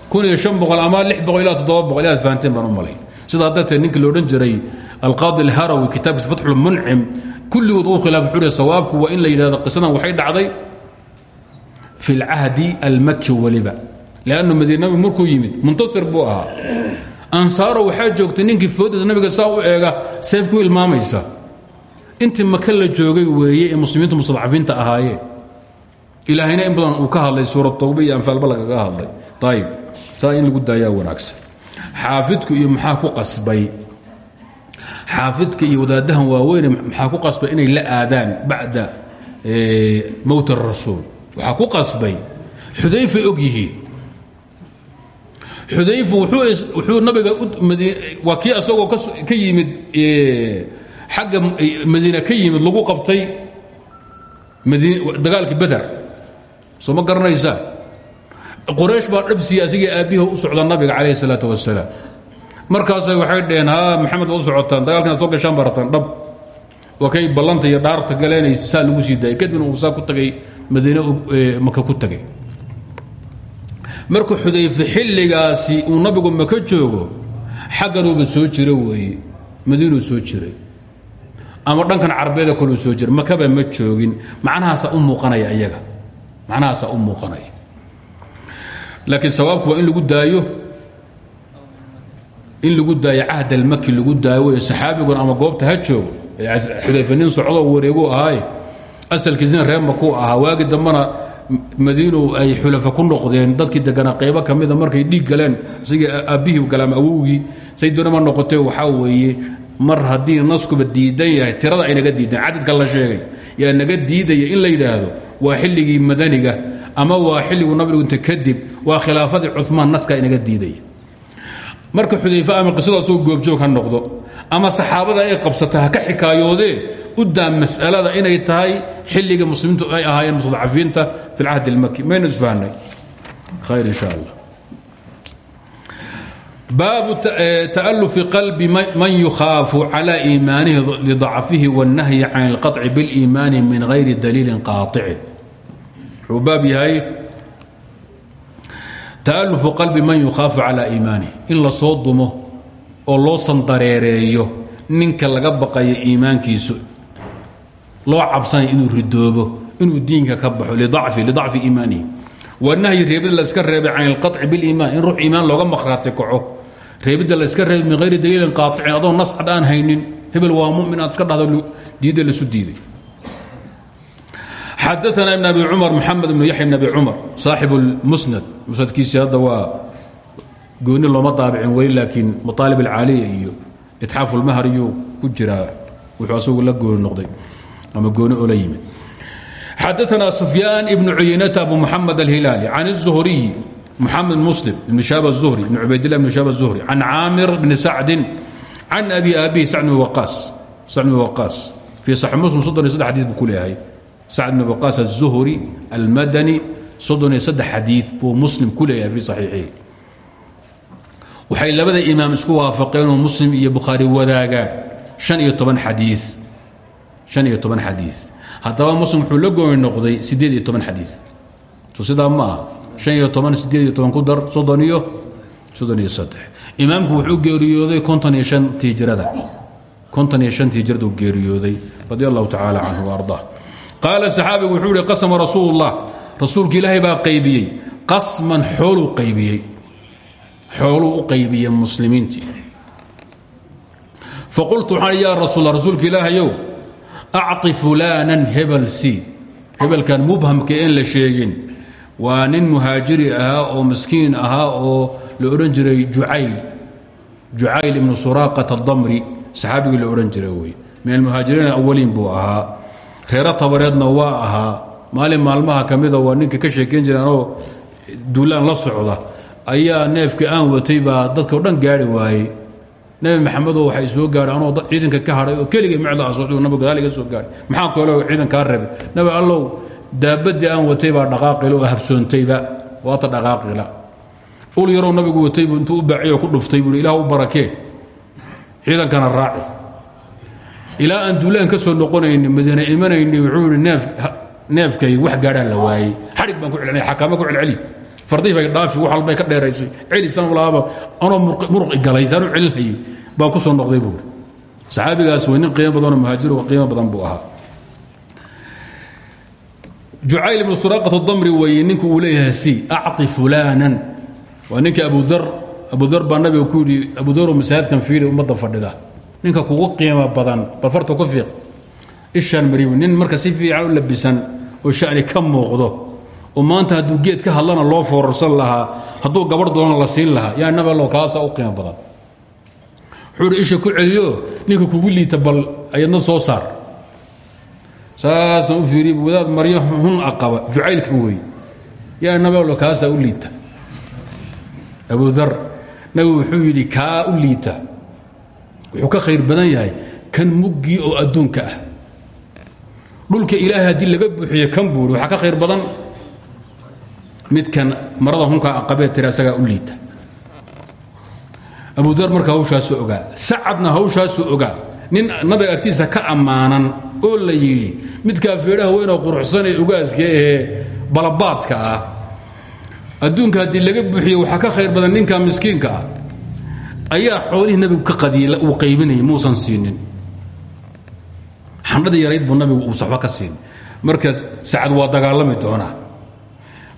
kun iyo an boqol ama lix boqol ilaa toddoba boqol inaad fahanteen baan u malay. Sidaa darteed ninkii loodhan jiray alqaadi alharawi kitaabkiisa fatxulmuncim kulligood uu khilaaf wuxuu sawaabku waa in la yidhahdo qisadan waxay dhacday fi lcahdi almaki weliba leannu madiinabi markuu yimid muntasir buu ahaa ansaaro waxaa joogtay ninkii foodada nabiga saa u eega seef ku ilmaamaysa intii maka la joogay weeye ee muslimiintu mustadcafiinta ahaayeen ilaahayna in badan uu ka hadlay suurad tawba iyo anfaalba lagaga hadlay ayib saa in lagu daayaa wanaagsan xaafidku iyo maxaa ku qasbay xaafidka iyo wadaadahan waaweyne maxaa ku qasbay inay la aadaan bacda mowt arasuul waxaa ku qasbay xudayfay og yihiin xudayfu wuxuu nabiga waa kii asagoo ka yimid xagga madiina ka yimid lagu qabtay dagaalkii beder soo ma garanaysaa? Baa dhabsiiya asigii aabbihi u socda nabiga calayh salaat wasalaam markaasay waxay dheheen ha maxamed waa socotaan dagaalkan soo gashaan baa rabtaan dhab. Waa kay iyo dhaarta galeenaysa saa lagu sii kadibna uu saa ku tagay madiine maka ku tagay markuu xudayfe xilligaasi uu nabigu maka joogo xagganuuba soo jiro weeye madiinuu soo jiray. Ama dhankan carbeeda kaluu soo jira makaba ma joogin. Macnahaasaa u muuqanaya iyaga. Macnahaasaa u muuqanaya. Laakiin sawaabku waa in lagu daayo in lagu daayo cahd almaki lagu daayo wey saxaabiguna ama goobta ha joogo. Xudayfe nin socdoo wareegu ahaaye asalkiisina reer makuu ahaa waagi dambana madiinu ay xulafa ku noqdeen dadkii deganaa qaybo ka mida markay dhiig galeen isagii aabbihii galaama awowgii say doonama noqotay waxaa weeye mar haddii naskuba diidan yahay tirada ay naga diideen cadadka la sheegay yaa naga diidaya in la yidhaahdo waa xilligii madaniga ama waa xilligu nabigu inta kadib waa khilaafadii cumaan naska inaga diidaya. Marka xudayfe ama qisada asagoo goobjoog ha noqdo ama saxaabada ay qabsata ka xikaayoodee u daa mas'alada inay tahay xilliga muslimiintu ay ahaayeen mustadcafiinta fi lcahdi اlmaki maynu isfahnay khayr in sha allah baabu ta'alufi qalbi man yukhaafu calى iimaanihi lidacfihi wاnnahyi can اlqaطci biاliimaani min gayri daliilin qaaطicin wuxuu baab yahay ta'alufu qalbi man yukhaafu calى iimaanihi in la soo dumo oo loo sandareereeyo ninka laga baqayo iimaankiisu loo cabsanay inuu ridoobo inuu diinka ka baxo lidacfi iimaanihi wanahyi reebid la iska reebay can ilqaطci biliimaan in ruux iimaan looga maqhraati kaco. Reebidda la iska reebay min hayri daliilin adoo nas cad haynin. Hebel waa mumin aad iska dhahdo diidda lasu diiday. Xadaana ibn abi cumar moxamed ibnu yaxya ibn abi cumar saaxibu lmusnad musnadkiisii hadda waa gooni looma daabicin weli laakiin maaalib alcaaliya iyo itxaafu lmahar iyuu ku jiraa. Wuxuu asagu la gooni noqday ama gooni oo la yimid xadaana sufyaan ibnu cuyaynata abu muxamed alhilaali can الzuhriyi muxamed muslim ibn shaab الzuhri ibn cubaydillah ibn shaab الzuhri can caamir bni sacdin can abi aabihi sacd bn waqaas sacd bn waqaas fii saxi muslim soddon iyo saddex xadiid buu ku leeyahay sacd bn waqaas الzuhri almadani soddon iyo saddex xadiid buu muslim ku leeyahay fii saxiixihi waxay labada imaam isku waafaqeenoo muslim iyo bukhaari wadaagaan han iyo toban xadii han iyo toban xadiid haddaba muslim wuxuu la gooni noqday siddeed iyo toban sidaa ma han iyo toban sideed iyo toban ku dar soddon iyo soddon iyo saddex. Imaamku wuxuu geeriyooday konton iyo shantii jirada konton geeriyooday radi allahu tacaala canhu wa ardaa qaala wuxuu ihi qasama rasuul ullah rasuulka ilaahay baa qasman xooluu qaybiyey. Xooluu u qaybiyey muslimiintii. Faqultu waxaan yaa rasuul rasuulka ilaahayow acطi fulaanan hebel sii hebelkan mubhamka en la sheegin waa nin muhaajiri ahaa oo miskiin ahaa oo la odhan jiray jucayl jucayl ibnu suraaqat adamri saxaabigii la odhan jiray wey min almuhaajiriin awaliin buu ahaa reero tabareedna waa ahaa maalin maalmaha ka mida waa ninka ka sheekayn jira anoo duulaan la socda ayaa neefka aan watay baa dadka o dhan gaari waayey nebi maxamedoo waxay soo gaadhay anoo ciidanka ka hadhay oo keligay nabig gadaal iga soo gaadhay maxaa koole ciidan kaa reebay? Nabi allow daabaddii aan watay baa dhaqaaqila oo habsoontayba waata dhaqaaqila. Ul yarow nabigu watay buu intuu u baaciyo ku dhuftay buui ilaah u barakee ciidankana raaci. Ilaa aan duulaan ka soo noqonayni madiine imanayni wuxuu neef neefkay wax gaadhaan la waayey. Xadhig baan ku celceliya xakaama ku celceli fardihii bay dhaafi wax walbay ka dheeraysay. Celisan walaaba anoo muruq igalay saanu celinhayay baan ku soo noqday buuri saxaabigaas way nin qiimo badanoo muhaajiru qiimo badan buu ahaa. Jucayl ibnu suraqat damri weeye ninku uu leeyahay si acطi fulaanan. Waa ninkii abudar abudar baa nabiga ku yidhi abudaro masaajidkan fiiri ummadda fadhida. Ninka kugu qiimo badan bal farta ku fiiq. Ishaan mariibu nin marka si fiican u labisan oo shani ka muuqdo oo maanta hadduu geed ka hadlana loo foorarsan lahaa hadduu gabarh doona la siin lahaa yaa nabi allow kaasaa u qiimo badan. Wuxuu isha ku celiyo ninka kugu liita bal ayadna soo saar. Saasaan u fiiriy wadaad maryo hun aqaba jucaylkan wey yaa nabi allow kaasaa u liita. Abu dar nabigu wuxuu yidhi kaa u liita. Wuxuu ka khayr badan yahay kan muggii oo adduunka ah. Dhulka ilaahay haddii laga buuxiye kan buuri waxaa ka khayr badan midkan marada hunkaa aqabee tiri asagaa u liita. Abu dar marka hawshaasuu ogaa. Sacadna hawshaasuu ogaa. Nin nabiga agtiisa ka ammaanan oo la yidhi midkaa feedhaha weynoo quruxsanee ugaaska ahee balabaadka ah. Adduunka haddii laga buuxiye waxaa ka khayr badan ninka miskiinka ah ayaa xoolihii nabigu ka qadiyey uu qaybinayay muusan siinin. Xandhadii yarayd buu nabigu uu saxba ka siin. Markaas sacad waa dagaalami doonaa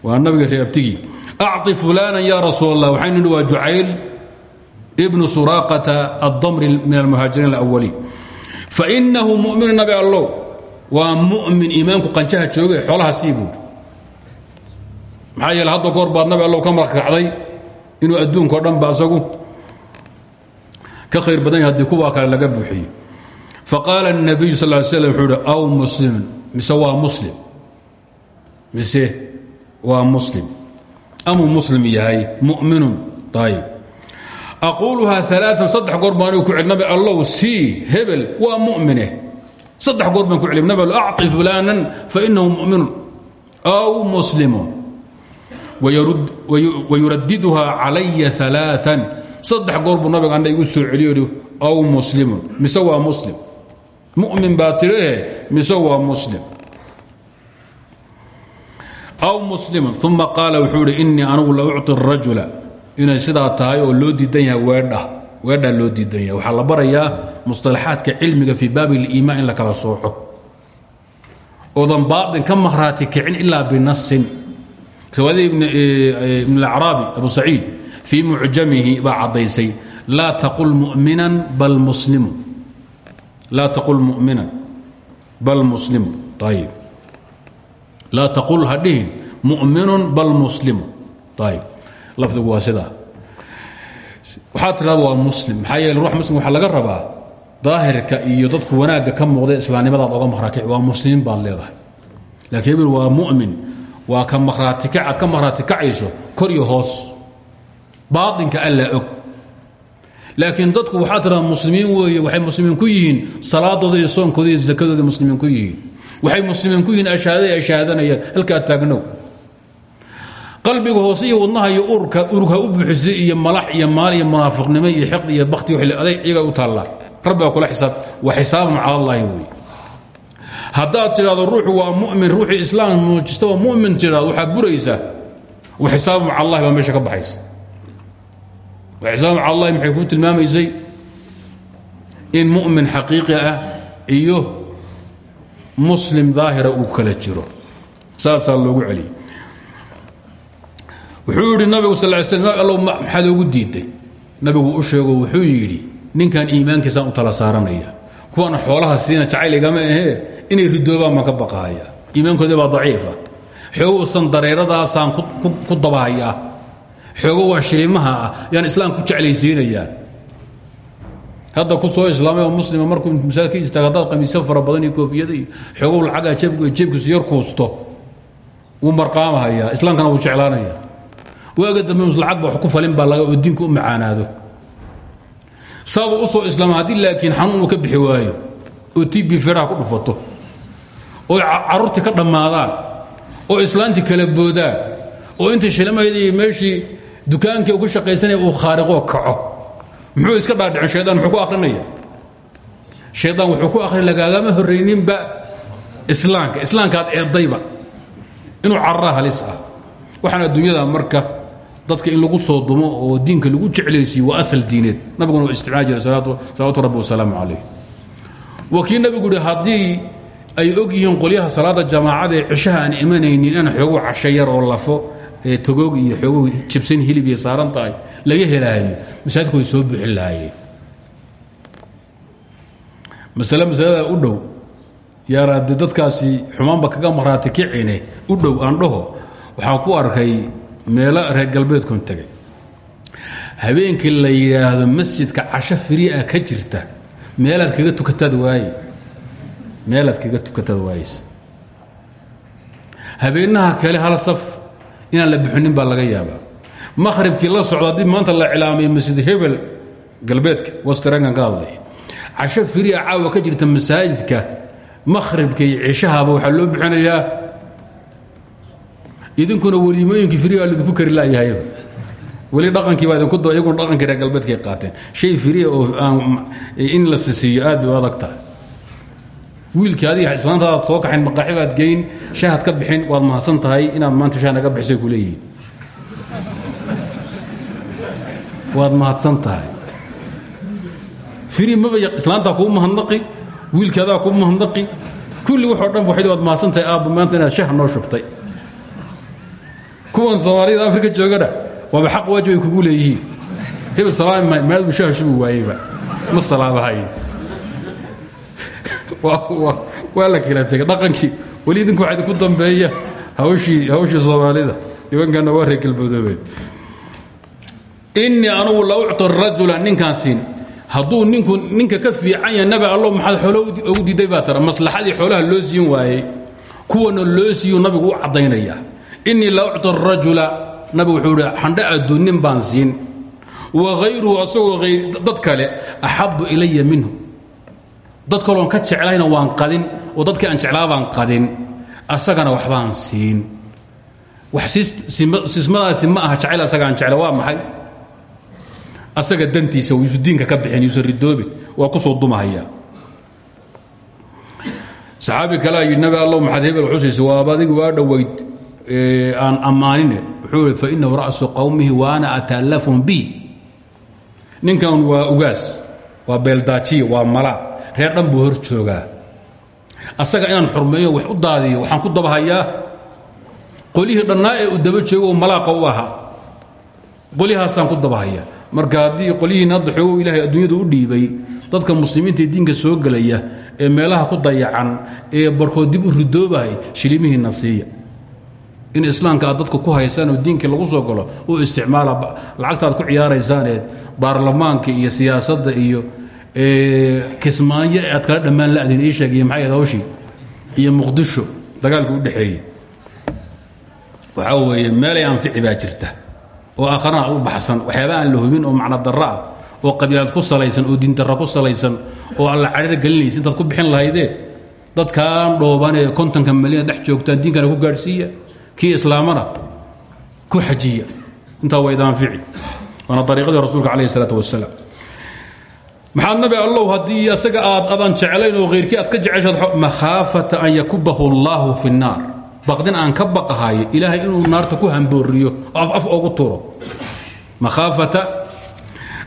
waa nabiga reer abtigii acطi fulaanan ya rasuul allah waxaynu nihi waa jucayl ibnu suraaqata addamri min almuhaajiriin alawaliin fainahu muminu nabi allow waa mu'min iimaanku qanjaha jooge xoolaha sii buuri maxaa yeele hadda goor baad nabi allow ka markacday inuu adduunka o dhan ba asagu ka khayr badan yahay haddii kuwaa kale laga buuxiyo faqaala الnabiyu sal ly slam wuxuu uhi aw muslimun mise waa muslim mise waa muslim. Amuu muslim yahay mu'minun ayb aquuluhaa aaaa saddex goor ku celi nabi allow hebel waa mu'mine. Saddex goor ku celi nabi allow acطi fulaanan fainahu aw muslimun. Wayuradiduhaa calaya aaaa saddex goor buu nabiga andha igu soo celiyo aw muslimun. Mise waa muslim. Mumin baa aw muslimun uma qaala wuxuu ihi innii anigu la ucطi rajula inay sidaa tahay oo loo diidan yahay weedha weedhaa loo diidan yahay waxaa la barayaa musطalaxaadka cilmiga fii baabi اliimaan in la kala sooxo oodan baaطin ka mahraati kicin ilaa binasin riwaayadii ibn اlacraabi abu saciid fii mucjamihi baa caddaysay laa taqul muminan bal muslimu laa taqul muminan bal muslimu ayib laa taqul ha dhihin mu'minun bal muslimu lafdigu waa sidaa. Waxaa tirahda waa muslim. Maxaa yeele ruux muslim waxaa laga rabaa daahirka iyo dadku wanaagga ka muuqda islaamnimadaad oga mahraakic waa muslimiin baad leedahay. Laakiin hebel waa mu'min. Waa ka mahraatikacad ka mahraatikacayso kor iyo hoos. Baainka alla og. Laakiin dadku waxaa tiraa muslimiin weeye waxay muslimiin ku yihiin salaadooda iyo soonkooda iyo zakadooda muslimiin ku yihiin waxay muslimiin ku yihiin ashaadada ay shahaadanayaan halkaa taagnow qalbiga hoose iyo wadnaha iyo urka urugha u buuxisay iyo malax iyo maal iyo munaafiqnimo iyo xiqdi iyo bakti aday iyaga u taallaa rabbiga kula xisaab. Wa xisaabun cala allaahi wey haddaad tidhahdo ruuxu waa mumin ruuxii islaam muujista oo mumin tidhahdo waxaa buraysa wa xisaabun cala allahi baa meesha ka baxaysa. Xisaab cal allahi maxay kuu tilmaamaysay? In mu'min xaqiiqi ah iyo muslim daahira uu kala jiro. Saasaa loogu celiyey wuxuu yidhi nabigu sal slm allow maxaad ogu diiday. Nabigu u sheego wuxuu yidhi ninkan iimaankiisaan u tala saaranaya. Kuwan xoolaha siina jacayl igama ahee inay ridoobaan baan ka baqahaya iimaankoodii baa daciifa. Xooguusan dareeradaasaan ku dabahayaa xoogo waa shilimaha ah yaan islaam ku jeclaysiinayaa hadda ku soo islaamay oo muslima markuu masaajid ka istaago haddaad qamiisyo fara badan iyo koofiyada iyo xoogow lacagaa jeebkiisu yar kuusto. Wuu marqaamahayaa islaamkana waaga dambe mus lacag ba falin baa laga oo u macaanaado. Saabuu u soo islaama laakiin xanuun uu ka bixi waayo oo tb feraha ku dhufato oo carruurtii ka dhammaadaan oo islaantii kala boodaan oo inta shilamaydii meeshii dukaankii ku shaqaysanaya uu khaariqoo kaco muxuu iska dhaadhicin shaydaan muxuu ku akhrinaya. Shaydaan wuxuu ku akhrin lagaagama horrayninba islaamka islaamkaad eedayba inuu carraa halis ah. Waxaan adduunyada marka dadka in lagu soo dumo oo diinka lagu jeclaysiiyo waa asal diineed. Nabiguna waa isticmaal jiray salawaatu rabbi wasalaamu calayh. Waa kii nabigu yihi haddii ay og yihiin qolyaha salaada jamaacada ee cishaha aan imanaynin in xoogu casho yar oo lafo togoog iyo xoogu jibsan hilib iyo saaran tahay laga helaayo masaajidku way soo buuxin lahaayeen. Masale masalada u dhow yaaraade dadkaasi xumaanba kaga maraati kicine u dhow aan dhaho waxaan ku arkay meelo reer galbeedkun tegay habeenkii la yidhaahdo masjidka casho firiah ka jirta meelaad kaga tukataad waaye. Meelaad kaga tukataad waayeysa. Habeenaha kale hal saf inaan la bixinin baa laga yaabaa. Maqhribkii la socdo haddii maanta la cilaamay masjid hebel galbeedka wastrankan ka hadlay. Casho firiah caawa ka jirta masaajidka maqhribka iyo cishahaba waxaa loo bixinayaa idinkuna weliimooyinkii firiha laidinku kari laayahayba weli dhaqankii baa idinku iyaguna dhaqankii reer galbeedkay qaateen. Shay firiya oo in la sisiiyo aad bay u adag tahay wiilkii adiga islaantaadaad soo kaxayn maqaaxi baad geyn shahaad ka bixin waad mahadsan tahay inaad maanta shah naga bixisay ku leeyihiin. Waad mahadsan tahay. Firi maba islaantaa kuu mahadnaqi wiilkii adaa kuu mahadnaqi. Kulli waxoo dhan waxay waad mahadsan tahay aabba maanta inaad shah noo shubtay. Kuwan soomaalida afrika joogana waaba xaq waajib ay kugu leeyihiin. Hebel salaami maayo meel buu shaha shubi waayeyba. Ma salaabahayn waa la kala tegay dhaqankii. Weli idinku waxaa idinku dambeeya hawshii hawshii soomaalida. Nimankanna waa reer galmudoobe innii anugu la ucto rajula ninkaan siin. Hadduu ninku ninka ka fiican yahay nabi allo maxaad xoolo ugu diiday baa tara. Maslaxadii xoolaha loo siin waayey kuwana loo siiyu nabigu u caddaynaya. Innii la ucto rajula nabigu wuxuu ihi xandha adduun nin baan siin. Wa hayruhu asagoo dad kale axabu ilaya minhu dad kaloon ka jeclayna waan qadin oo dadkii aan jeclaa baan qadin asagana waxbaan siin. Sismadaasi ma aha jacayl asagaan jecla waa maxay? Asaga dantiisa yuusu diinka ka bixin yuusan ridoobin waa ku soo dumahaya saxaabi kalea yidhi nabi allow maxaad hebel xusaysa waaba adigu aan ammaanine. Wuxuu i fainahu ra'su qowmihi wa ana ata'allafun bi. Ninkan waa ugaas waa beeldaajiya waa malaa reer dhan buu hor joogaa asaga inaan xurmeeyo wax u daadiyo waxaan ku dabahayaa qolihii dhannaa ee uu daba joogo oo malaaqa u ahaa. Ku dabahayaa marka haddii qolyihiin hadda xoogow ilaahay adduunyadu u dhiibay dadka muslimiinta diinka soo gelaya ee meelaha ku dayacan ee barkood dib u ridoobahay shilimihiinna siiya. In islaamka aad dadka ku haysaan oo diinkii lagu soo galo u isticmaala lacagtaad ku ciyaaraysaaneed baarlamaanka iyo siyaasadda iyo kismaayo aad kala dhammaan ladin ii sheeg iyo maxay hawshii? Iyo muqdisho dagaalka u dhexeeyey waxaa weeye meelay anfici baa jirta oo aakharana u baxsan waxyaaba aan la hubin oo macno darro ah oo qabiilaad ku salaysan oo diindarra ku salaysan oo alla cadhar gelinaysa intaad ku bixin lahaydeen dadkaan dhooban ee kontonka malina dhex joogtaan diinkana ku gaadhsiiya kii islaamana ku xajiya. Intaa waa idaanfici waana ariiqadii rasuulka calayh isalaat wasalaam maxaad nabi allow haddii asaga aad adaan jeclayn oo khayrkii aad ka jeceshaad makhaafata an yakubahu allaahu fi nnaar. Baqdin aan ka baqahayo ilaahay inuu naarta ku hambooriyo oo af ogu turo makhaafata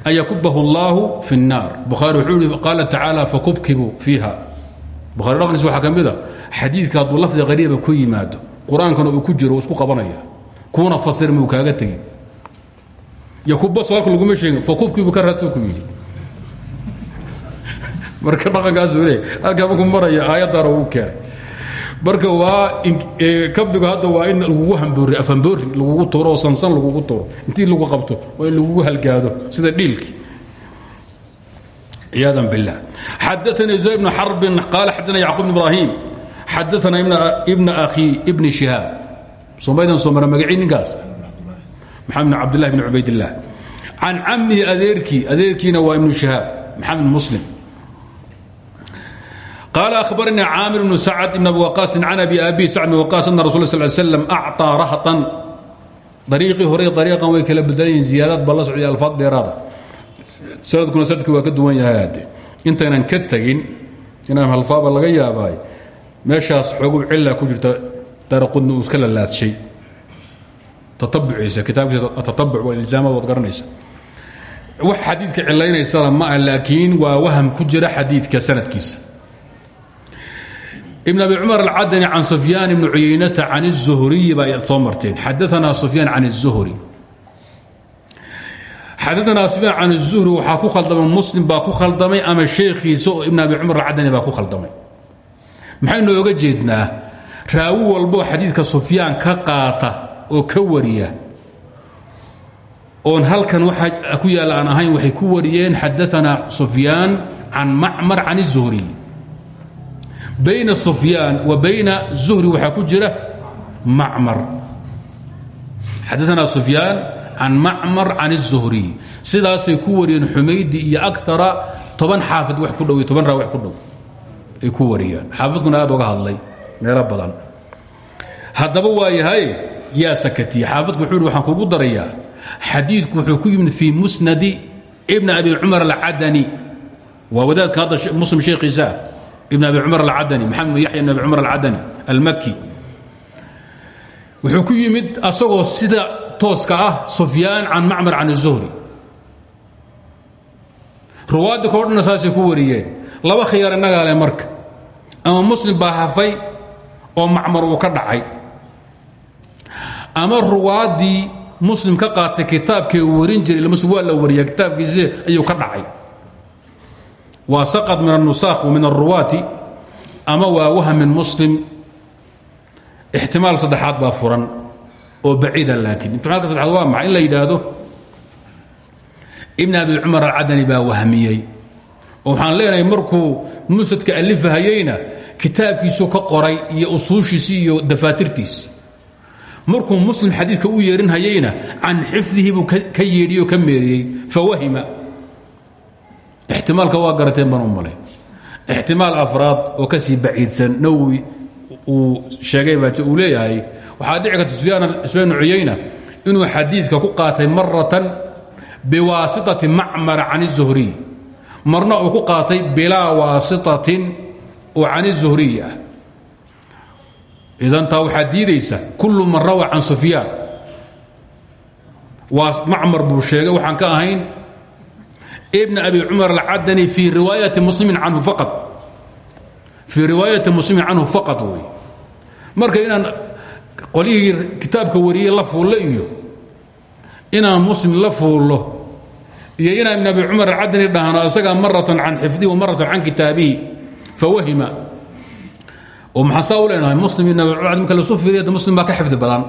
an yakubahu allaahu fi nnaar. Bukhaari wuxuu ihi qaala tacaala fakubkibuu fiiha. Bukhari dhaqdiis waxaa ka mid a xadiidka hadduu lafdi qariiba ku yimaado qur'aankana uu ku jiro uu isku qabanaya. Kuuna fasirma uu kaaga tegi. Yakubaso halka laguma sheegin fakubkiibuu ka raadso ku yidhi marka dhaqankaasuu leey halkaa markuu maraya aayaddaana uu keenay. Marka waa kabigu hadda waa in lagugu hamboori afhamboori lagugu turo oo sansan lagugu turo intii lagu qabto waa in halgaado sida dhiilki biاllah xadaanii زuhayr bn xarbin qaala xadana yacquub bn ibrahim xadaana ibna akhi ibni shihaab. Somaydan soo mara magacii ninkaas? Maxamed bn cabdillahi bn cubaydillaah can camihi adeerkii adeerkiina waa ibnu shihaab maxamed muslim قال أخبرني عامر بن سعد بن أبي وقاص عن أبي أبي سعد بن وقاص أن رسول الله صلى الله عليه وسلم أعطى رهطا طريقي هري طريقا way kala bedelayeen ziyaadad balla socday alfaad dheeraada sanadkuna sanadkii waa ka duwan yahay hadde intaynan ka tegin inaan halfaaba laga yaabaay meeshaas xoogu cilla ku jirta daraqudna uu iska lalaadshay tatabuciisa kitaabkiisa tatabuc waa ilzaamad waad garanaysa wax xadiidka cilaynaysana ma ah laakiin waa waham ku jira xadiidka sanadkiisa بن أبي cمر الcdني عن سفyان بن عuyaynة عن الزهري baa soo marteen xadaثna سفyان عن الزهري xadaثna سفyان عن الزهري waxaa ku khaldamay mslim baa ku khaldamay ama sheekhiisa oo iبن أبي cمر الcadني baa ku khaldamay maxaynu oga jeednaa raawi walboo xadiidka سفyaan ka qaata oo ka wariya oon halkan waxa ku yaalla aan ahayn waxay ku wariyeen xadaanaa sufyaan can macmar can الzuhri bayna sufyaan wa bayna zuhri waxaa ku jira macmar. Xadaanaa sufyaan can macmar can الzuhri sidaasay ku wariyeen xumaydi iyo agtara toban xaafid wax ku dhow iyo toban raa wax ku dhow ay ku wariyaan xaafidkuna aad oga hadlay meelo badan. Haddaba waa yahay yaa sakatiye xaafidku wuxuu hi waxaan kugu darayaa xadiidku wuxuu ku yimid fii musnadi ibn abi cumar alcadani. Waa wadaadka hadda muslim sheekhiisa ibn abi cumar alcadani maxamed yaxya ibn abi cumar alcadani almaki wuxuu ku yimid asagoo sida tooska ah sufyaan can macmar can الzuhri ruwaadda kao dhanna saasay ku wariyeen. Laba khiyaar innagaa leh marka. Ama muslim baa hafay oo macmar uu ka dhacay. Ama ruwaaddii muslim ka qaatay kitaabkee warin jiray muslim waa la wariya kitaabkiisi ayuu ka dhacay waa saqad min anusakh wa min aruwaati ama waa wahmin muslim. Ixtimaal saddexaad baa furan oo baciida ah, laakiin ixtimaalka saddexaad waa maxay? In la yidhaahdo ibn abi cumar alcadani baa wahmiyey oo waxaan leenahay markuu musadka alifahayeyna kitaabkiisuu ka qoray iyo usuushiisii iyo dafaatirtiisi markuu muslim xadiidka u yeerinhayeyna can xifdihi buu ka yeedhiyo ka meeriyey fawahima ixtimaalka waa garateen baan u malay ixtimaal afraad oo ka sii baciidsan nawowi uu sheegay baa uu leeyahay waxaa dhici karta sufyaan cuyayna inuu xadiidka ku qaatay maratan biwaasitati macmar can الzuhriy marna uu ku qaatay bilaa waasitatin oo can الzuhriy ah idan taa waxaa diidaysa kullu man rawa can sufyaan waa macmar buu sheegay waxaan ka ahayn ibn abi cumar alcadani fii riwaayati muslimin canhu faqad fii riwaayati muslimin canhu faqad wey. Marka inaan qolyihii kitaabka wariyey la fuullo iyo inaan muslim la fuullo iyo inaan ibn abi cumar alcadani dhahno isagaa maratan can xifdihi wa maratan can kitaabihi fawahima oo maxaa saa u leenahay? Muslim ibn abi cumar marka lasu fiiriya muslim baa ka xifdi badan.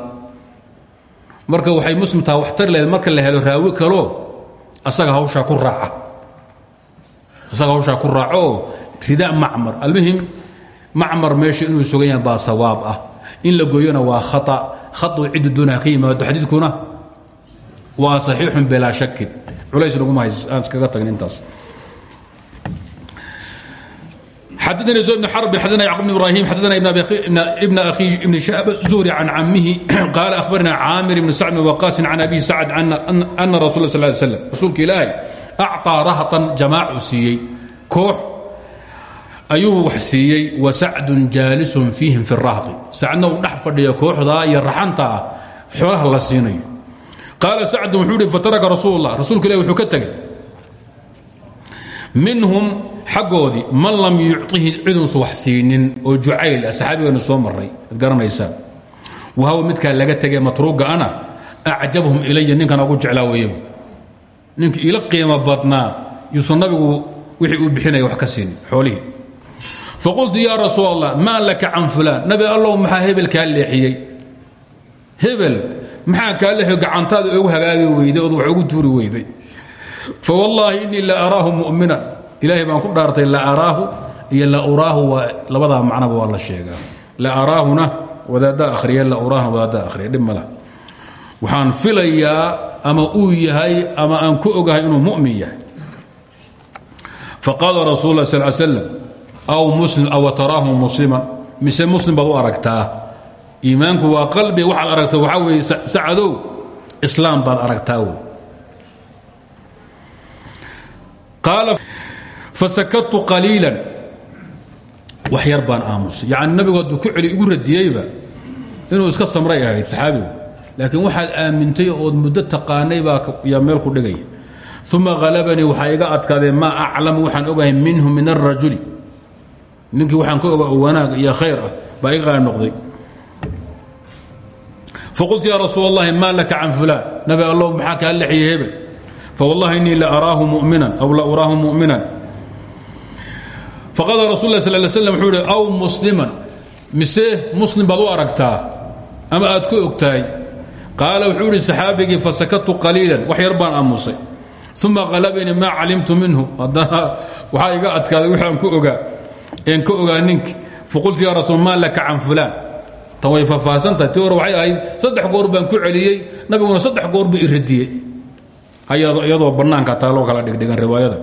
Marka waxay muslim taha wax tari lahayd marka la helo raawi kaloo asaga hawshaa ku raaca. Asaga hawshaa ku raaco oo rida macmar. Almuhim macmar meesha inuu sugan yahay baa sawaab ah. In la gooyona waa khata. Khatu ciddu doonaha ka yimaado xadiidkuna waa saxiixun bilaa shakin culays laguma hays aan iskaga tagin intaas xadثnي زهير بن حرب xadثna يعقوب بن إبراهيم xadثna بن أخي بن شهاب الزهري عن عمه قال أخبرنا عامر بن سعد بن وقاص عن أبي سعد أن رسول الله صلى الله عليه وسلم rasuulka ilaahay أعطىa rahطan jamaacu siiyey koox ayuu wax siiyey وsacd jaalis فيihim في الrahطi sacdna uu dhex fadhiyo kooxdaa iyo raxanta ah xoolaha la siinayo qaala sacd wuxuu hi fataraka rasuul الlah rasuulka ilahi wuxuu ka tegey minhum xaggoodii man lam yucihi ciduusu wax siinin oo jucayl ah saxaabigeenu soo maray ad garanaysaan. Wahawa midkaa laga tegay matruuga ana acjabhum ilaya ninkan ugu jeclaa weeyabu ninka ila qiimo badnaa yuusan nabigu wixii uu bixinaya wax ka siinin xoolihii. Faqultu yaa rasuul allah maa laka can fulaan? Nabi allow maxaa hebel kaa leexiyey? Hebel? Maxaa kaa leexiyo gacantaada ogu hagaagi weyday ood wax ugu tuuri weyday fawallaahi inii la araahu mu'minan ilaahay baan ku dhaartay la araahu iyo la uraahu waa labadaa macnaba waa la sheegaa. La araahuna wadaaddaa akhriya la uraahuna wadaaddaa akhriya dhib waxaan filayaa ama uu yahay ama aan ku ogahay inuu mu'min yahay. Faqaala rasul lah sal slam aw muslim aw taraahu musliman mise muslim baad aragtaa? Iimaanku waa qalbi waxaad aragtaa waxaa weeye sacadow islaam baad aragtaa wey qaala fasakadtu qaliilan wax yar baan aamusay yacni nabigu hadduu ku celi igu radiyeyba inuu iska samray ahayd saxaabigu. laakiin waxaad aamintay ood muddo taqaanay baa yaa meel ku dhigaya uma halabanii waxaa iga adkaadee maa aclamu waxaan ogahay minhu min arajuli ninkii waxaan ka oga oo wanaag iyo khayr ah baa iga qaali noqday. Faqultu yaa rasuul اllahi maa laka can fulaan? Nabi allow maxaa kaa lexiyey hebel? Fwallahi inii la araahu muminan aw la uraahu mu'minan faqala rasul lah sal slam wuxuu ihi aw musliman mise muslim baad u aragtaa ama aad ku ogtahay? Qaala wuxuu ihi saxaabigii fasakatu qaliilan wax yar baan aamusay. Uma qalabanii maa minhu. Haddana waxaa iga adkaaday waxaan ku ogaa een ka ogaa ninki faqultu yaa rasuul maa laka can fulaan? Tan way faahfaahsantahay ti hore waxay goor baan ku celiyey nabiguna saddex goor buu i radiyey. Iyadoo bannaanka taaloo kala dhigdhigan riwaayada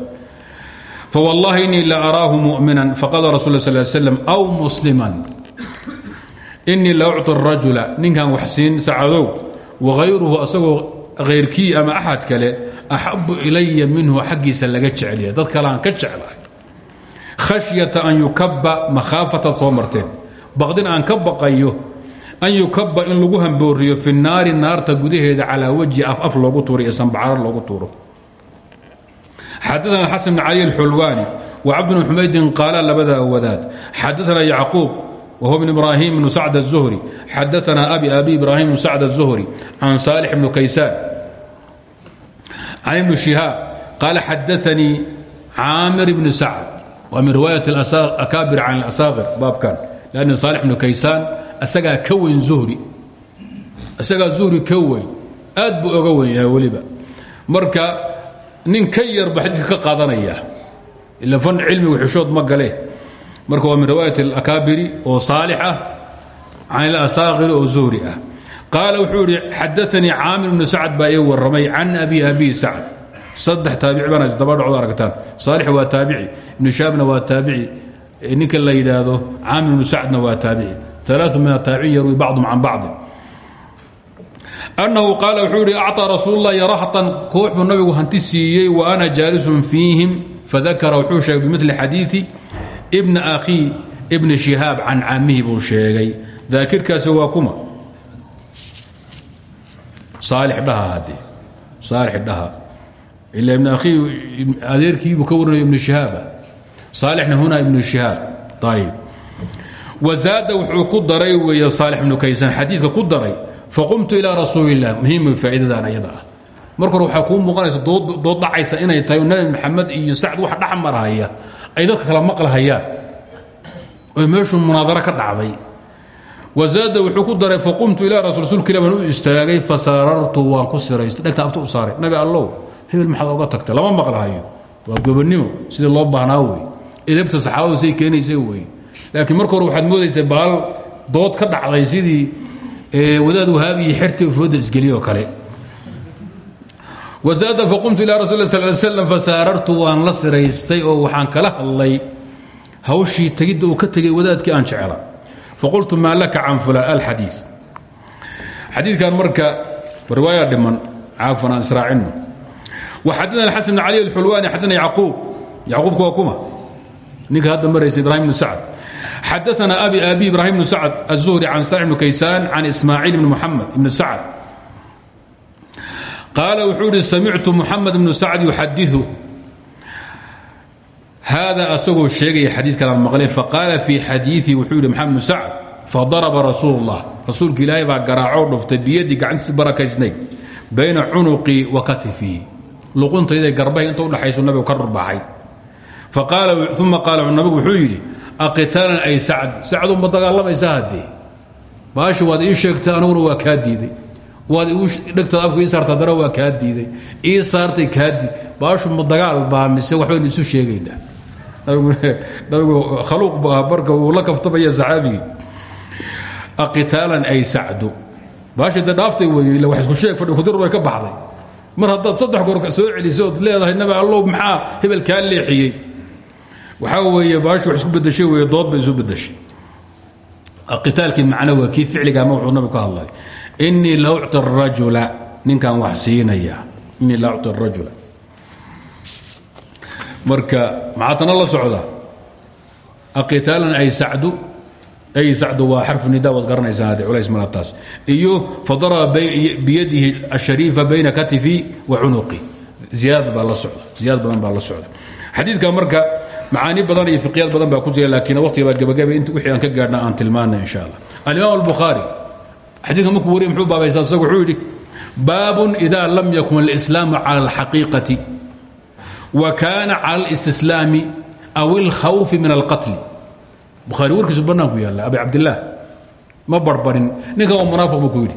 fawallaahi inii la araahu mu'minan faqala rasul slam aw musliman inii la ucطi rajula ninkan wax siin sacadow wahayruhu asagoo hayrkii ama axad kale axabu ilaya minhu xaggiisa laga jecelyahay dad kaleaan ka jeclahay khashyata an yukaba makhaafataad soo marteen baqdin aan ka baqayo an yukaba in lagu hambooriyo fi naari naarta gudaheeda calaa wajhi af af loogu tuuro iyo sanbacarar loogu tuuro xadaana xasan bn cali alxulwaani wa cabd bn xumaydin qaala labada wadaad xadaana yacquub whuwa bn ibrahim bn sacd الzuhri xadaana abi abi ibrahim bn sacd الzuhri can saalix bn kaysaan can ibn shihaab qaala xadaanii caamir bn sacd waa min riwaayat akaabir can اlasaakir baabkan lann saalix bnu kaysaan isagaa ka weyn zuhri isagaa zuhri ka weyn aad buu oga weyn yahay weliba marka nin ka yarba xadiidka ka qaadanaya. Ila fan cilmigu xushood ma gale. Marka waa min riwaayat alakaabiri oo saalix ah can ilasaaqiri oo zuhri ah. Qaala wuxuu idhi xadaanii caamir bnu sacad baa ii warramay abi abi sacd saddex taabici baan isdaba dhacdo aragtaan. Saalix waa taabici ibnu shaabna waa taabici. Ninka la yidhaahdo caamir bnu sacdna waa taabici. Alaa min ataabiciin yarwi bacdum can bacdi annahu qaala wuxuu ihi acطaa rasuululahi raxtan koox buu nabigu hanti siiyey wa ana jaalisun fiihim fadakara wuxuu sheegay bimili xadiii ibna akhii ibni shihaab can caamihi buu sheegay daakirkaasi waa kuma saalix dhaha haddee saalix dhaha ilaa ibn akhii adeerkiibuu ka warinayo ibnu shihaaba saalixna hunaa ibnu shihaab ayib wazaada wuxuu ku daray weeye saalix ibnu kaysan xadiidka ku daray faqumtu ilaa rasuuli illah muhiim faa'iidadan ayada ah. Marka hore waxaa kuu muuqanaysa dood dhacaysa inay tahay oo nabi maxamed iyo sacd wax dhex marhaya ay dadka kala maqlahayaan. Oy meeshuu munaadaro ka dhacday. Wazaada wuxuu ku daray faqumtu ilaa rasuulka ilah baan u istaagay fasaarartu waan ku siraystay dhegta afta u saaray. Nabi allow hebel maxaad oga tagtay. Lama maqlahayo. Waa gobonnimo sidii loo baahnaa wey. Edabta saxaabadu say keenaysa wey. Laakiin marka wadaad wahaabi iyo xertii fooda isgeliyoo kale. Wazaada faqumtu ilaa rasul sal l slam fasaarartu waan la siraystay oo waxaan kala hadlay hawshii tegidda uu ka tegay wadaadkii aan jecla. Faqultu maa laka can fulaan? Alxadii xadiidkan marka riwaaya dhiman caafan aan israacino. Waxadana xasan bn cali alxulwaani xadana yacquub. Yacquubka waa kuma. Ninka hadda maraysa ibrahim bnu sacd xadaana abi abi ibrahim bnu sacd aلzuhri can salix bnu kaysaan can ismaaciil bni muxamed ibni sacd qaala wuxuu ihi samictu muxamed bnu sacd yuxadiu hada asagoo sheegaya xadiidkanaan maqlay faqaala fii xadiiii wuxuu yidhi maxamed bnu sacd fadaraba rasuul اllah rasuulka ilaahay baa garaacoo dhuftay biyadii gacantiisi barakaysnay bayna cunuqii wa katifii luquntayda garbahay inta udhaxaysu nabigu ka dhurbaxay uma qaala nabigu wuxuu yidhi aqitaalan ay sacd sacdu ma dagaalamaysa haddee baashi waad ii sheegtay aniguna waa kaa diiday. Waad dhegtaad afka ii saarta haddana waa kaa diiday. Ii saartay kaa diid baashu ma dagaal baa mise waxbaynu isu sheegaynaa nabigu khaluuq baa marka uu la kaftamaya ay sacdu. Baashi de dhaaftay weeye illa wax isku sheeg fadhi kudir bay ka baxday. Mar haddaad saddex goor soo celiso leedahay nabi allow maxaa hebel kaa leexiyey waxaa weeye baashu wax isku bedeshay weeye dood bay isu bedeshay qitaalkii macno waa kii ficliga ama wuxuu nabigu ka hadlay inii la ucti rajula ninkan wax siinaya inii la ucti rajula. Marka maxaa tana la socda? Aqitaalan ay sacdu ay sacdu waa xarfu nida waad garanaysaan haddii culays mala taas iyo fadaraba biyadihi ashariifa bayna katifi wa cunuqi. Ziyaad baa la socda ziyaad badan baa la socda. Xadiidka marka macaani badan iyo fiqyaad badan baa ku jira laakiin waqtiga baa gabagabay int wixii aan ka gaadhna aan tilmaana insha allah alimaam albukhaari xadiidka markuu wariy muxuu baabaysaa isagu wuxuu yidhi baabun ida lam yakun alislaamu cala alxaqiiqati wa kaana cala alistislaami aw alkhawfi min alqatli. Bukhaari warkiisu bannaanku yaalla abi cabdillaah ma barbarin ninkan waa munaafiq buu ku yidhi.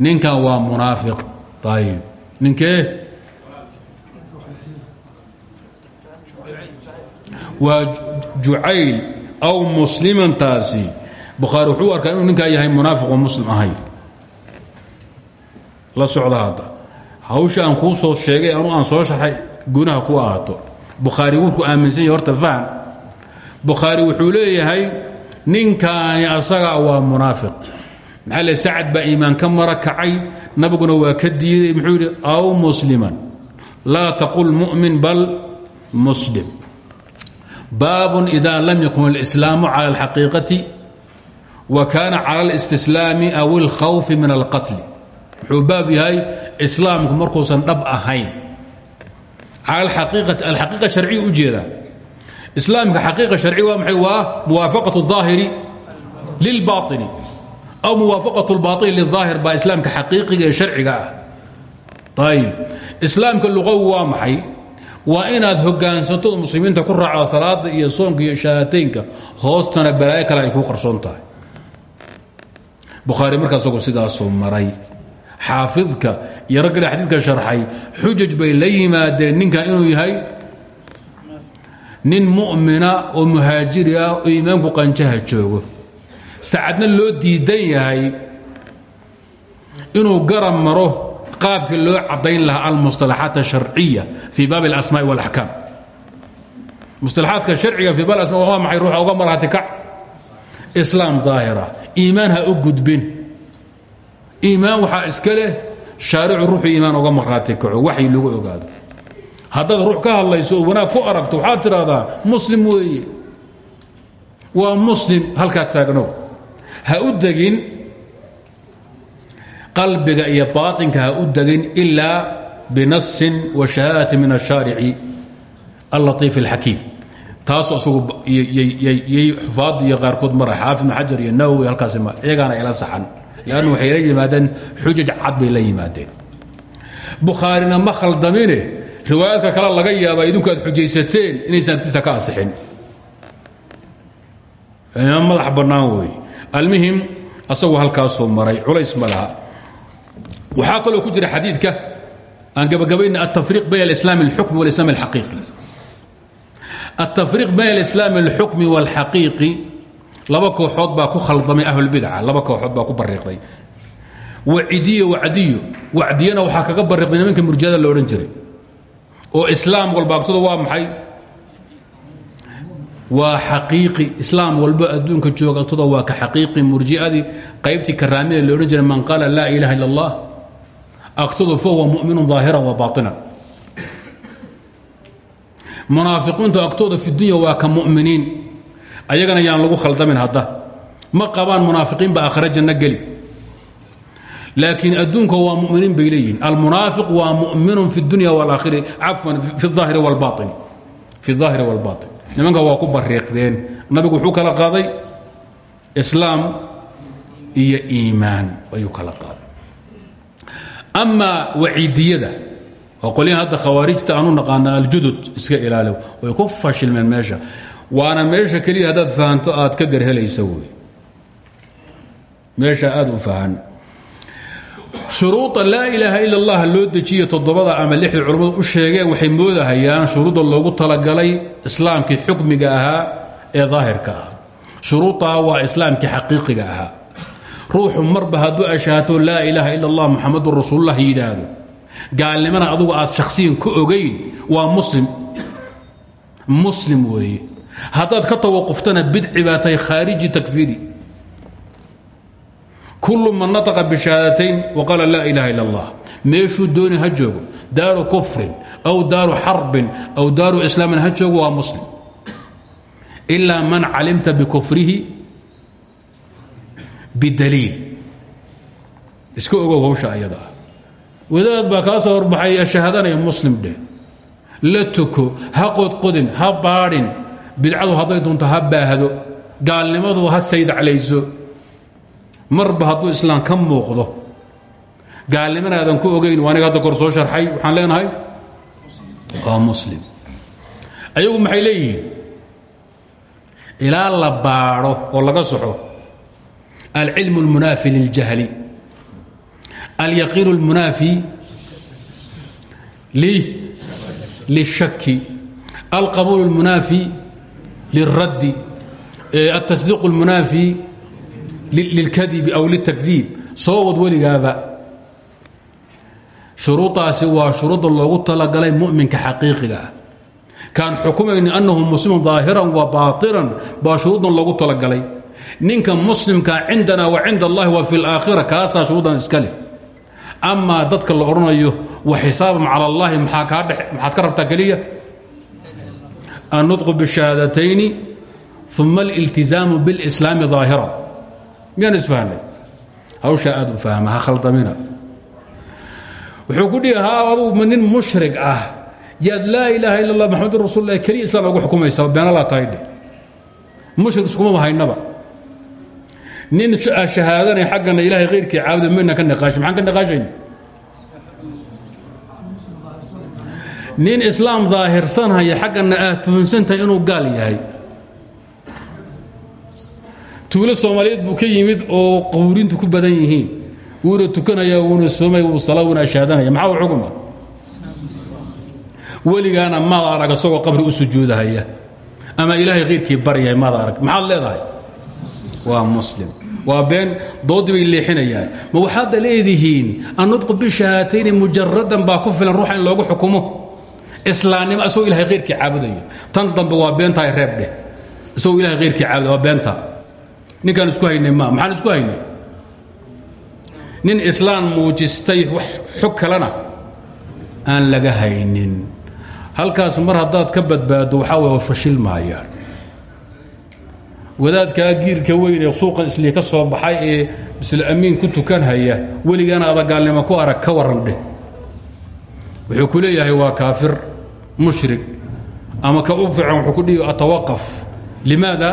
Ninkan waa munaafiq ayib ninkee waa jucayl aw muslimantaasi bukhaari wuxuu arkaa inuu ninkaa yahay munaafiqoo muslim ahayn la socda hadda. Hawsha aan kuu soo sheegay anu aan soo sharxay gunaha ku ahaato bukhaari wuxuu aaminsan yahay horta faham bukhaari wuxuu leeyahay ninkaani asaga waa munaafiq. Maxaa le sacad baa iimaan ka mara kacay nabiguna waa ka diiday muxuu yidhi aw musliman laa taqul mu'min bal muslim baabun ida lam yakun اlإslaamu calى اlxaqiiqati wa kana calى اlاstislaami aw اlkhawfi min اlqatl wuxuu baab yahay islaamku markuusan dhab ahayn cala alxaqiiqa sharciya u jeeda islaamka xaqiiqa sharci waa maxay waa muwaafaqaة الظaahiri lilbaطini aw muwaafaqaة اlbaطini liلظaahir baa islaamka xaqiiqiga ee sharciga ah ayib islaamka luqawi waa maxay Waa inaad hogaansanto muslimiinta ku raacda salaada iyo soonka iyo shahaataynka hoostana balaayo kale ay kuu qarsoon tahay. Bukhaari markaa isagu sidaasuu maray. Xaafidka iyo raggale xadiidka sharxay xujaj bay la yimaadeen ninkan inuu yahay nin mu'mina oo muhaajiri ah oo iimaanku qanjaha joogo. Sacadna loo diidan yahay inuu garab maro qaabkii loo cadayn lahaa almusطalaxaat الsharciya fii baab اlasmaaءi واlaxkaam musطalaxaadka sharciga fii baab asma waa maxay ruuxa uga marhati kac islaam daahira iimaan ha u gudbin iimaan waxaa iska leh shaaricu ruuxuu iimaan uga marhaati kaco waxay lagu ogaado haddaad ruux ka hadlayso oo wanaag ku aragto waxaad tidhaahdaa muslim weeye waa muslim halkaa taagnow ha u degin qalbiga iyo baainka ha u degin ilaa binasin wa shahaadati min ashaarici allatiif alxakiim taasu asagu yay xufaadda iyo qaarkood mara xaafid ibn xajar iyo nawowi halkaasi ma iyagaana ila saxan. Lann waxay la yimaadeen xujaj cad bay la yimaadeen. Bukhaarina ma khaldamine riwaayaadka kale laga yaabaa idinku xujaysateen inaysan artiisa ka asixin madax bannaan wey almuhim asagu halkaasuu maray culays ma waxaa kaloo ku jira xadiidka aan gabagabayna altafriiq bayn alislaam اlxukmi walislam اlxaqiiqi altafriiq bayn alislaam اlxukmi wاlxaqiiqi laba kooxood baa ku khaldamay ahlulbidca laba kooxood baa ku bariiqday wacidiyo wacdiyo wacdiyana waxaa kaga bariiqday nimanka murjada la odhan jiray oo islaam walba agtooda waa maxay waa xaqiiqi islaam walba adduunka jooga agtooda waa ka xaqiiqi murjiadii qaybtii karaamida la odhan jiray man qaala laa ilaha illa اllah agtooda fahuwa muminu ظaahira wa baطina munaafiqiintu agtooda fi dunya waa ka muminiin ayagana yaan lagu khaldamin hadda ma qabaan munaafiqiin ba aakhira janno geli laakiin adduunka waa muminiin bay leeyihin almunaafiq waa muminun fi اdunya wاlaakhiri cafwan fi الظaahiri wاlbaطin fi الظaahiri wاlbaطin nimanka waa ku bariiqdeen nabigu wuxuu kala qaaday islaam iyo iimaan ayuu kala qaaday amaa waciidiyada oo qolyahan hadda khawaarijta aanu naqaana aljudud iska ilaali way ku fashilmeen meesha. Waana meesha keliya haddaad fahanto aad ka garhelaysa wey meesha aad u fahan. Shuruuda laa ilaaha ila اllah loo dejiyo toddobada ama lixda u sheegeen waxay moodahayaan shuruudda loogu talagalay islaamkii xukmiga ahaa ee daahirka ah shuruudaa waa islaamkii xaqiiqiga ruuxu marba hadduu ashaato laa ilaaha ila اllah muxamadun rasuulullah yidhaahdo. Gaalnimana adugu aad shakhsiyan ka ogayn waa muslim. Muslim weeye. Haddaad ka tawaquftana bidci baa tahay khaariji takfiiri kullu man nataqa bishahaadatayn waqaala laa ilaha ila اllah meeshuu dooni ha joogo daaru kufrin aw daaru xarbin aw daaru islaamin ha joogo waa muslim. Ilaa man calimta bikufrihi bidaliil iska ogow hawsha ayada ah. Wadaad baa kaa soo horbaxay shahaadanaya muslim dheh la tuko ha qodqodin ha baadhin. Bidcadu hadday doonto ha baahdo. Gaalnimadu ha saydaclayso marba hadduu islaam ka muuqdo. Gaalnimana aadan ku ogayn waa aniga hadda kor soo sharxay waxaan leenahay? Waa muslim. Ayagu maxay leeyihiin? Ilaa la baadho oo laga soxo alcilmu اlmunaafi liljahli alyaqiin اlmunaafi lishaki alqabuul اlmunaafi lilraddi altasdiiq اlmunaafi lilkadibi aw litakdiib soo wad weligaaba shuruudaasi waa shuruudda loogu talagalay muminka xaqiiqiga ah kaan xukumayni annahu muslimun ظaahiran wa baainan baa shuruuddan loogu talagalay ninka muslimka cindana wa cinda allahi wa fi laakhira kaasaa shuruudan iskale amaa dadka la odhanayo wa xisaaban cala allahi maxaad ka rabtaa keliya? Annutqu bishahaadatayn uma aliltizaamu bilslaami daahira miyaan isfahnay hawshaa aad u fahma ha khaldamina. Wuxuu ku dhihi ha adugu ah. Yaad laa ilaaha illa allah maxamadu rasul lah keliya islaam agu xukumaysa beenalaa tahay dheh. Mushrig iskumaba haynaba nin shahaadanay xaggana ilahay khayrkii caabuda mayna ka niqaashin maxaan ka niqaashayna nin islaam daahirsanhaya xaggana aad tuhunsantahay inuu gaal yahay. Tuulo soomaaliyeed buu ka yimid oo qubuurintu ku badan yihiin. Wuuna tukanaya wuuna soomay wuu sala wuuna ashaadanaya maxaa u xukuma weligaana maad arag isagoo qabri u sujuudahaya. Ama ilaahay khayrkii baryahay maad arag. Maxaad leedahay? Waa muslim waa been doodii bay leexinayaan. Ma waxaadda leedihiin annudqu bishahaatayni mujaradan baa ku filan ruuxa loogu xukumo. Islaamnimo isagoo ilahay khayrkii caabudaya tan dambe waa beentahay reeb dheh. Isagoo ilahay khayrkii caabuda waa beenta ninkaan isku haynay ma maxaan isku haynay? Nin islaam muujistay xog kalena aan laga haynin. Halkaas mar haddaad ka badbaaddo waxaa way fashil maayaan wadaadkaa giirka weyn ee suuqan islii ka soo baxay ee misle amiin ku tukanhaya weligaana adagaalnimo ku arag ka waran dheh. Wuxuu ku leeyahay waa kaafir mushrik ama ka u fiican wuxuu ku dhihi atawaqaf. Limaada?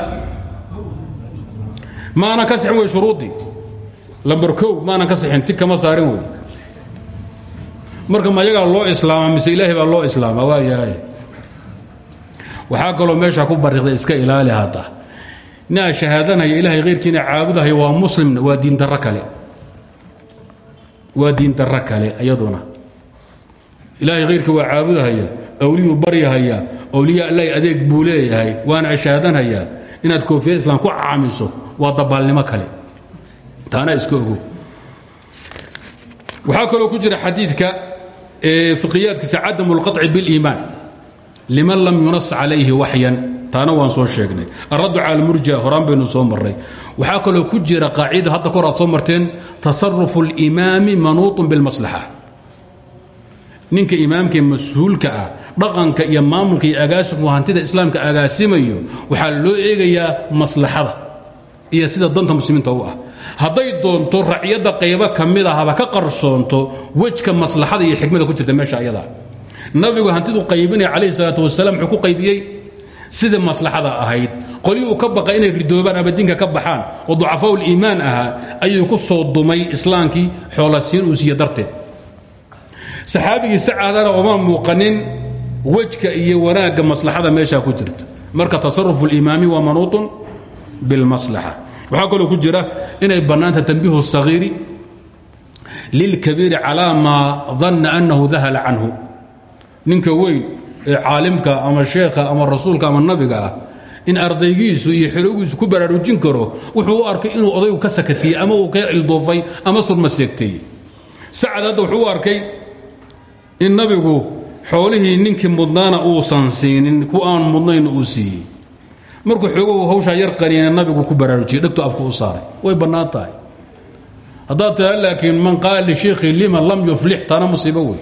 Maanan ka sixin wey shuruuddii lambar kow maanan ka sixin ti kama saarin wey marka ma yagaa loo islaama mise ilaahay baa loo islaama waa yahay waxaa kaloo meesha ku bariqda iska ilaali hadda ninaa shahaadanaya ilaahay khayrkiina caabudahaya waa muslimna waa diindaro kale waa diindaro kale iyaduna ilaahay khayrkii waa caabudahaya awliyuu baryahaya awliya allahi adeeg buu leeyahay waana ashaadanhayaa inaad koofiyad islaam ku caamiso waa dabaalnimo kale taana iska ogo waxaa kaloo ku jira xadiidka fiqiyaadkiisa cadamu اlqaطci biاliimaan liman lam yunas calayhi waxyan taana waan soo sheegnay alraddu cala almurja horaan baynu soo marray waxaa kaloo ku jira qaacida hadda kahor aad soo marteen tasarufu اlimaami manuuطun biاlmaslaxa ninka imaamkaee mas-uulka ah dhaqanka iyo maamulka iyo agaasimku hantida islaamka agaasimayo waxaa loo eegayaa maslaxada iyo sida danta muslimiinta u ah hadday doonto racyadda qaybo ka mid ah haba ka qarsoonto wejka maslaxada iyo xikmada ku jirta meesha ayadaa nabigu hantidu qaybinaya calayhi salaatu wasalaam wuxuu ku qaybiyey sidii maslaxada ahayd. Qolyuu ka baqa inay ridoobaan ama diinka ka baxaan oo ducafaau liimaan ahaa ayuu ku soo dumay islaamkii xoolasiin uu siiye darteed. Saxaabigii sacaadana uma muuqanin wejka iyo wanaagga maslaxada meeshaa ku jirta. Marka tasarufu limaami waa manuuطun bilmaslaxa waxaa kaloo ku jira inay bannaanta tambiihu sahiiri lilkabiiri calaa maa danna annahu dahala canhu. Ninka weyn caalimka ama sheekha ama rasuulka ama nabiga ah in ardaygiisu iyo xeroogiisu ku baraarujin karo wuxuu u arkay inuu odaygu ka sakatiyey ama uu ka ilduufay ama surmaseegteeyey sacad hadda wuxuu arkay in nabigu xoolihii ninkii mudnaana uusan siinin ku aan mudnayn uu siiyey. Markuu xoogow hawshaa yar qaniina nabigu ku baraarujiyey dhegtu afku u saaray. Way bannaan tahay. Taa laakiin man qaala lisheikhi lima lam yuflix taana musiibo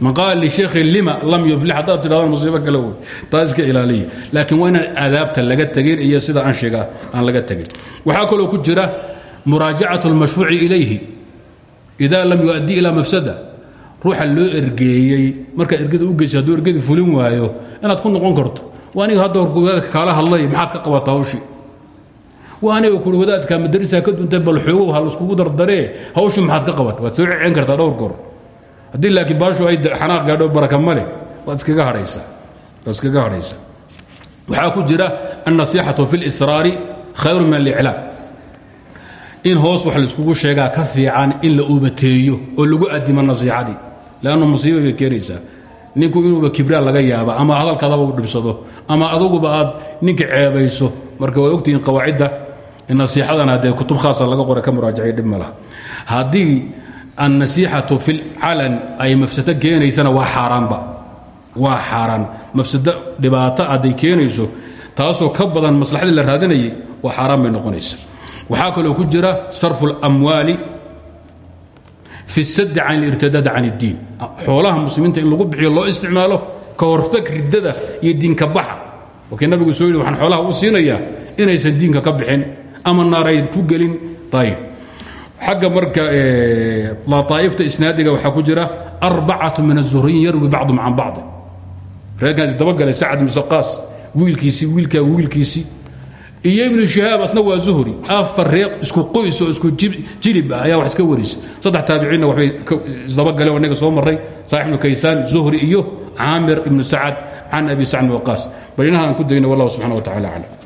man qaala lisheikhi lima lam yuflix haddaad tidhahdaan musiibo kale wey taa iska ilaaliya laakiin waa inaan aadaabta laga tegin iyo sida anshiga aan laga tegin waxaa kaloo ku jira muraajacaة اlmashfuuci ilayhi ida lam yuؤaddi ilaa mafsada ruuxa loo ergeeyey markaad ergada u geysa hadduu ergadii fulin waayo inaad ku noqon karto waa aniga hadda hor wadaadka kaala hadlay maxaad ka qabataa hawshii waa aniga kuri wadaadka madarisaa ka duntay bal xoogow ha laiskugu dardaree hawshii maxaad ka qabata waad soo cecen kartaa dhowr goor haddii laakiin baashu ay xanaaq gaadho baraka iskaga hadhaysaa waad iskaga hadhaysaa waxaa ku jira annasiixatu fi اlisraari khayru min aliclaam. In hoos wax laiskugu sheegaa ka fiican in la ubateeyo oo lagu adimo nasiixadii. Leannu musiiba bay keenaysaa. Ninku inuuba kibraa laga yaaba ama hadalkaadaba u dhibsado ama aduguba aad ninka ceebayso. Marka waa ogtihiin qawaacidda nasiixadana dee kutub khaasa laga qora ka muraajacay dhib ma laha. Haddii annasiixatu fi lcalan ay mafsado keenaysana waa xaaraanba waa xaaraan mafsado dhibaato hadday keenayso taasoo ka badan maslaxadii la raadinayay waa xaaraan bay noqonaysa waxaa kaloo ku jira sarfu اlamwaali fi saddi can اlirtidaad can اddiin xoolaha muslimiinta in lagu bixiyo loo isticmaalo ka hortag riddada iyo diinka baxa wakii nabigu soo yidhi waxaan xoolaha u siinayaa inaysan diinka ka bixin ama naarayn ku gelin ayb xagga marka laaa'ifta isnaadiga waxaa ku jira arbacatu min azuhriyin yarwi bacdum can bacdi reerkaas dabagalay sacad musaqaas wiilkiisii wiilkaa wiilkiisii iyo ibnu shihaab asna waa zuhri. Afar isku qoys isku jilib ah wax iska warisa saddex taabiciinna waxbay isdabagaleen inaga soo marray. Saaxib ibnu kaysaan zuhri iyo caamir ibnu sacad can abi sacd waqaas bal inaha aan ku dayno wallahu subxana wa tacala aclam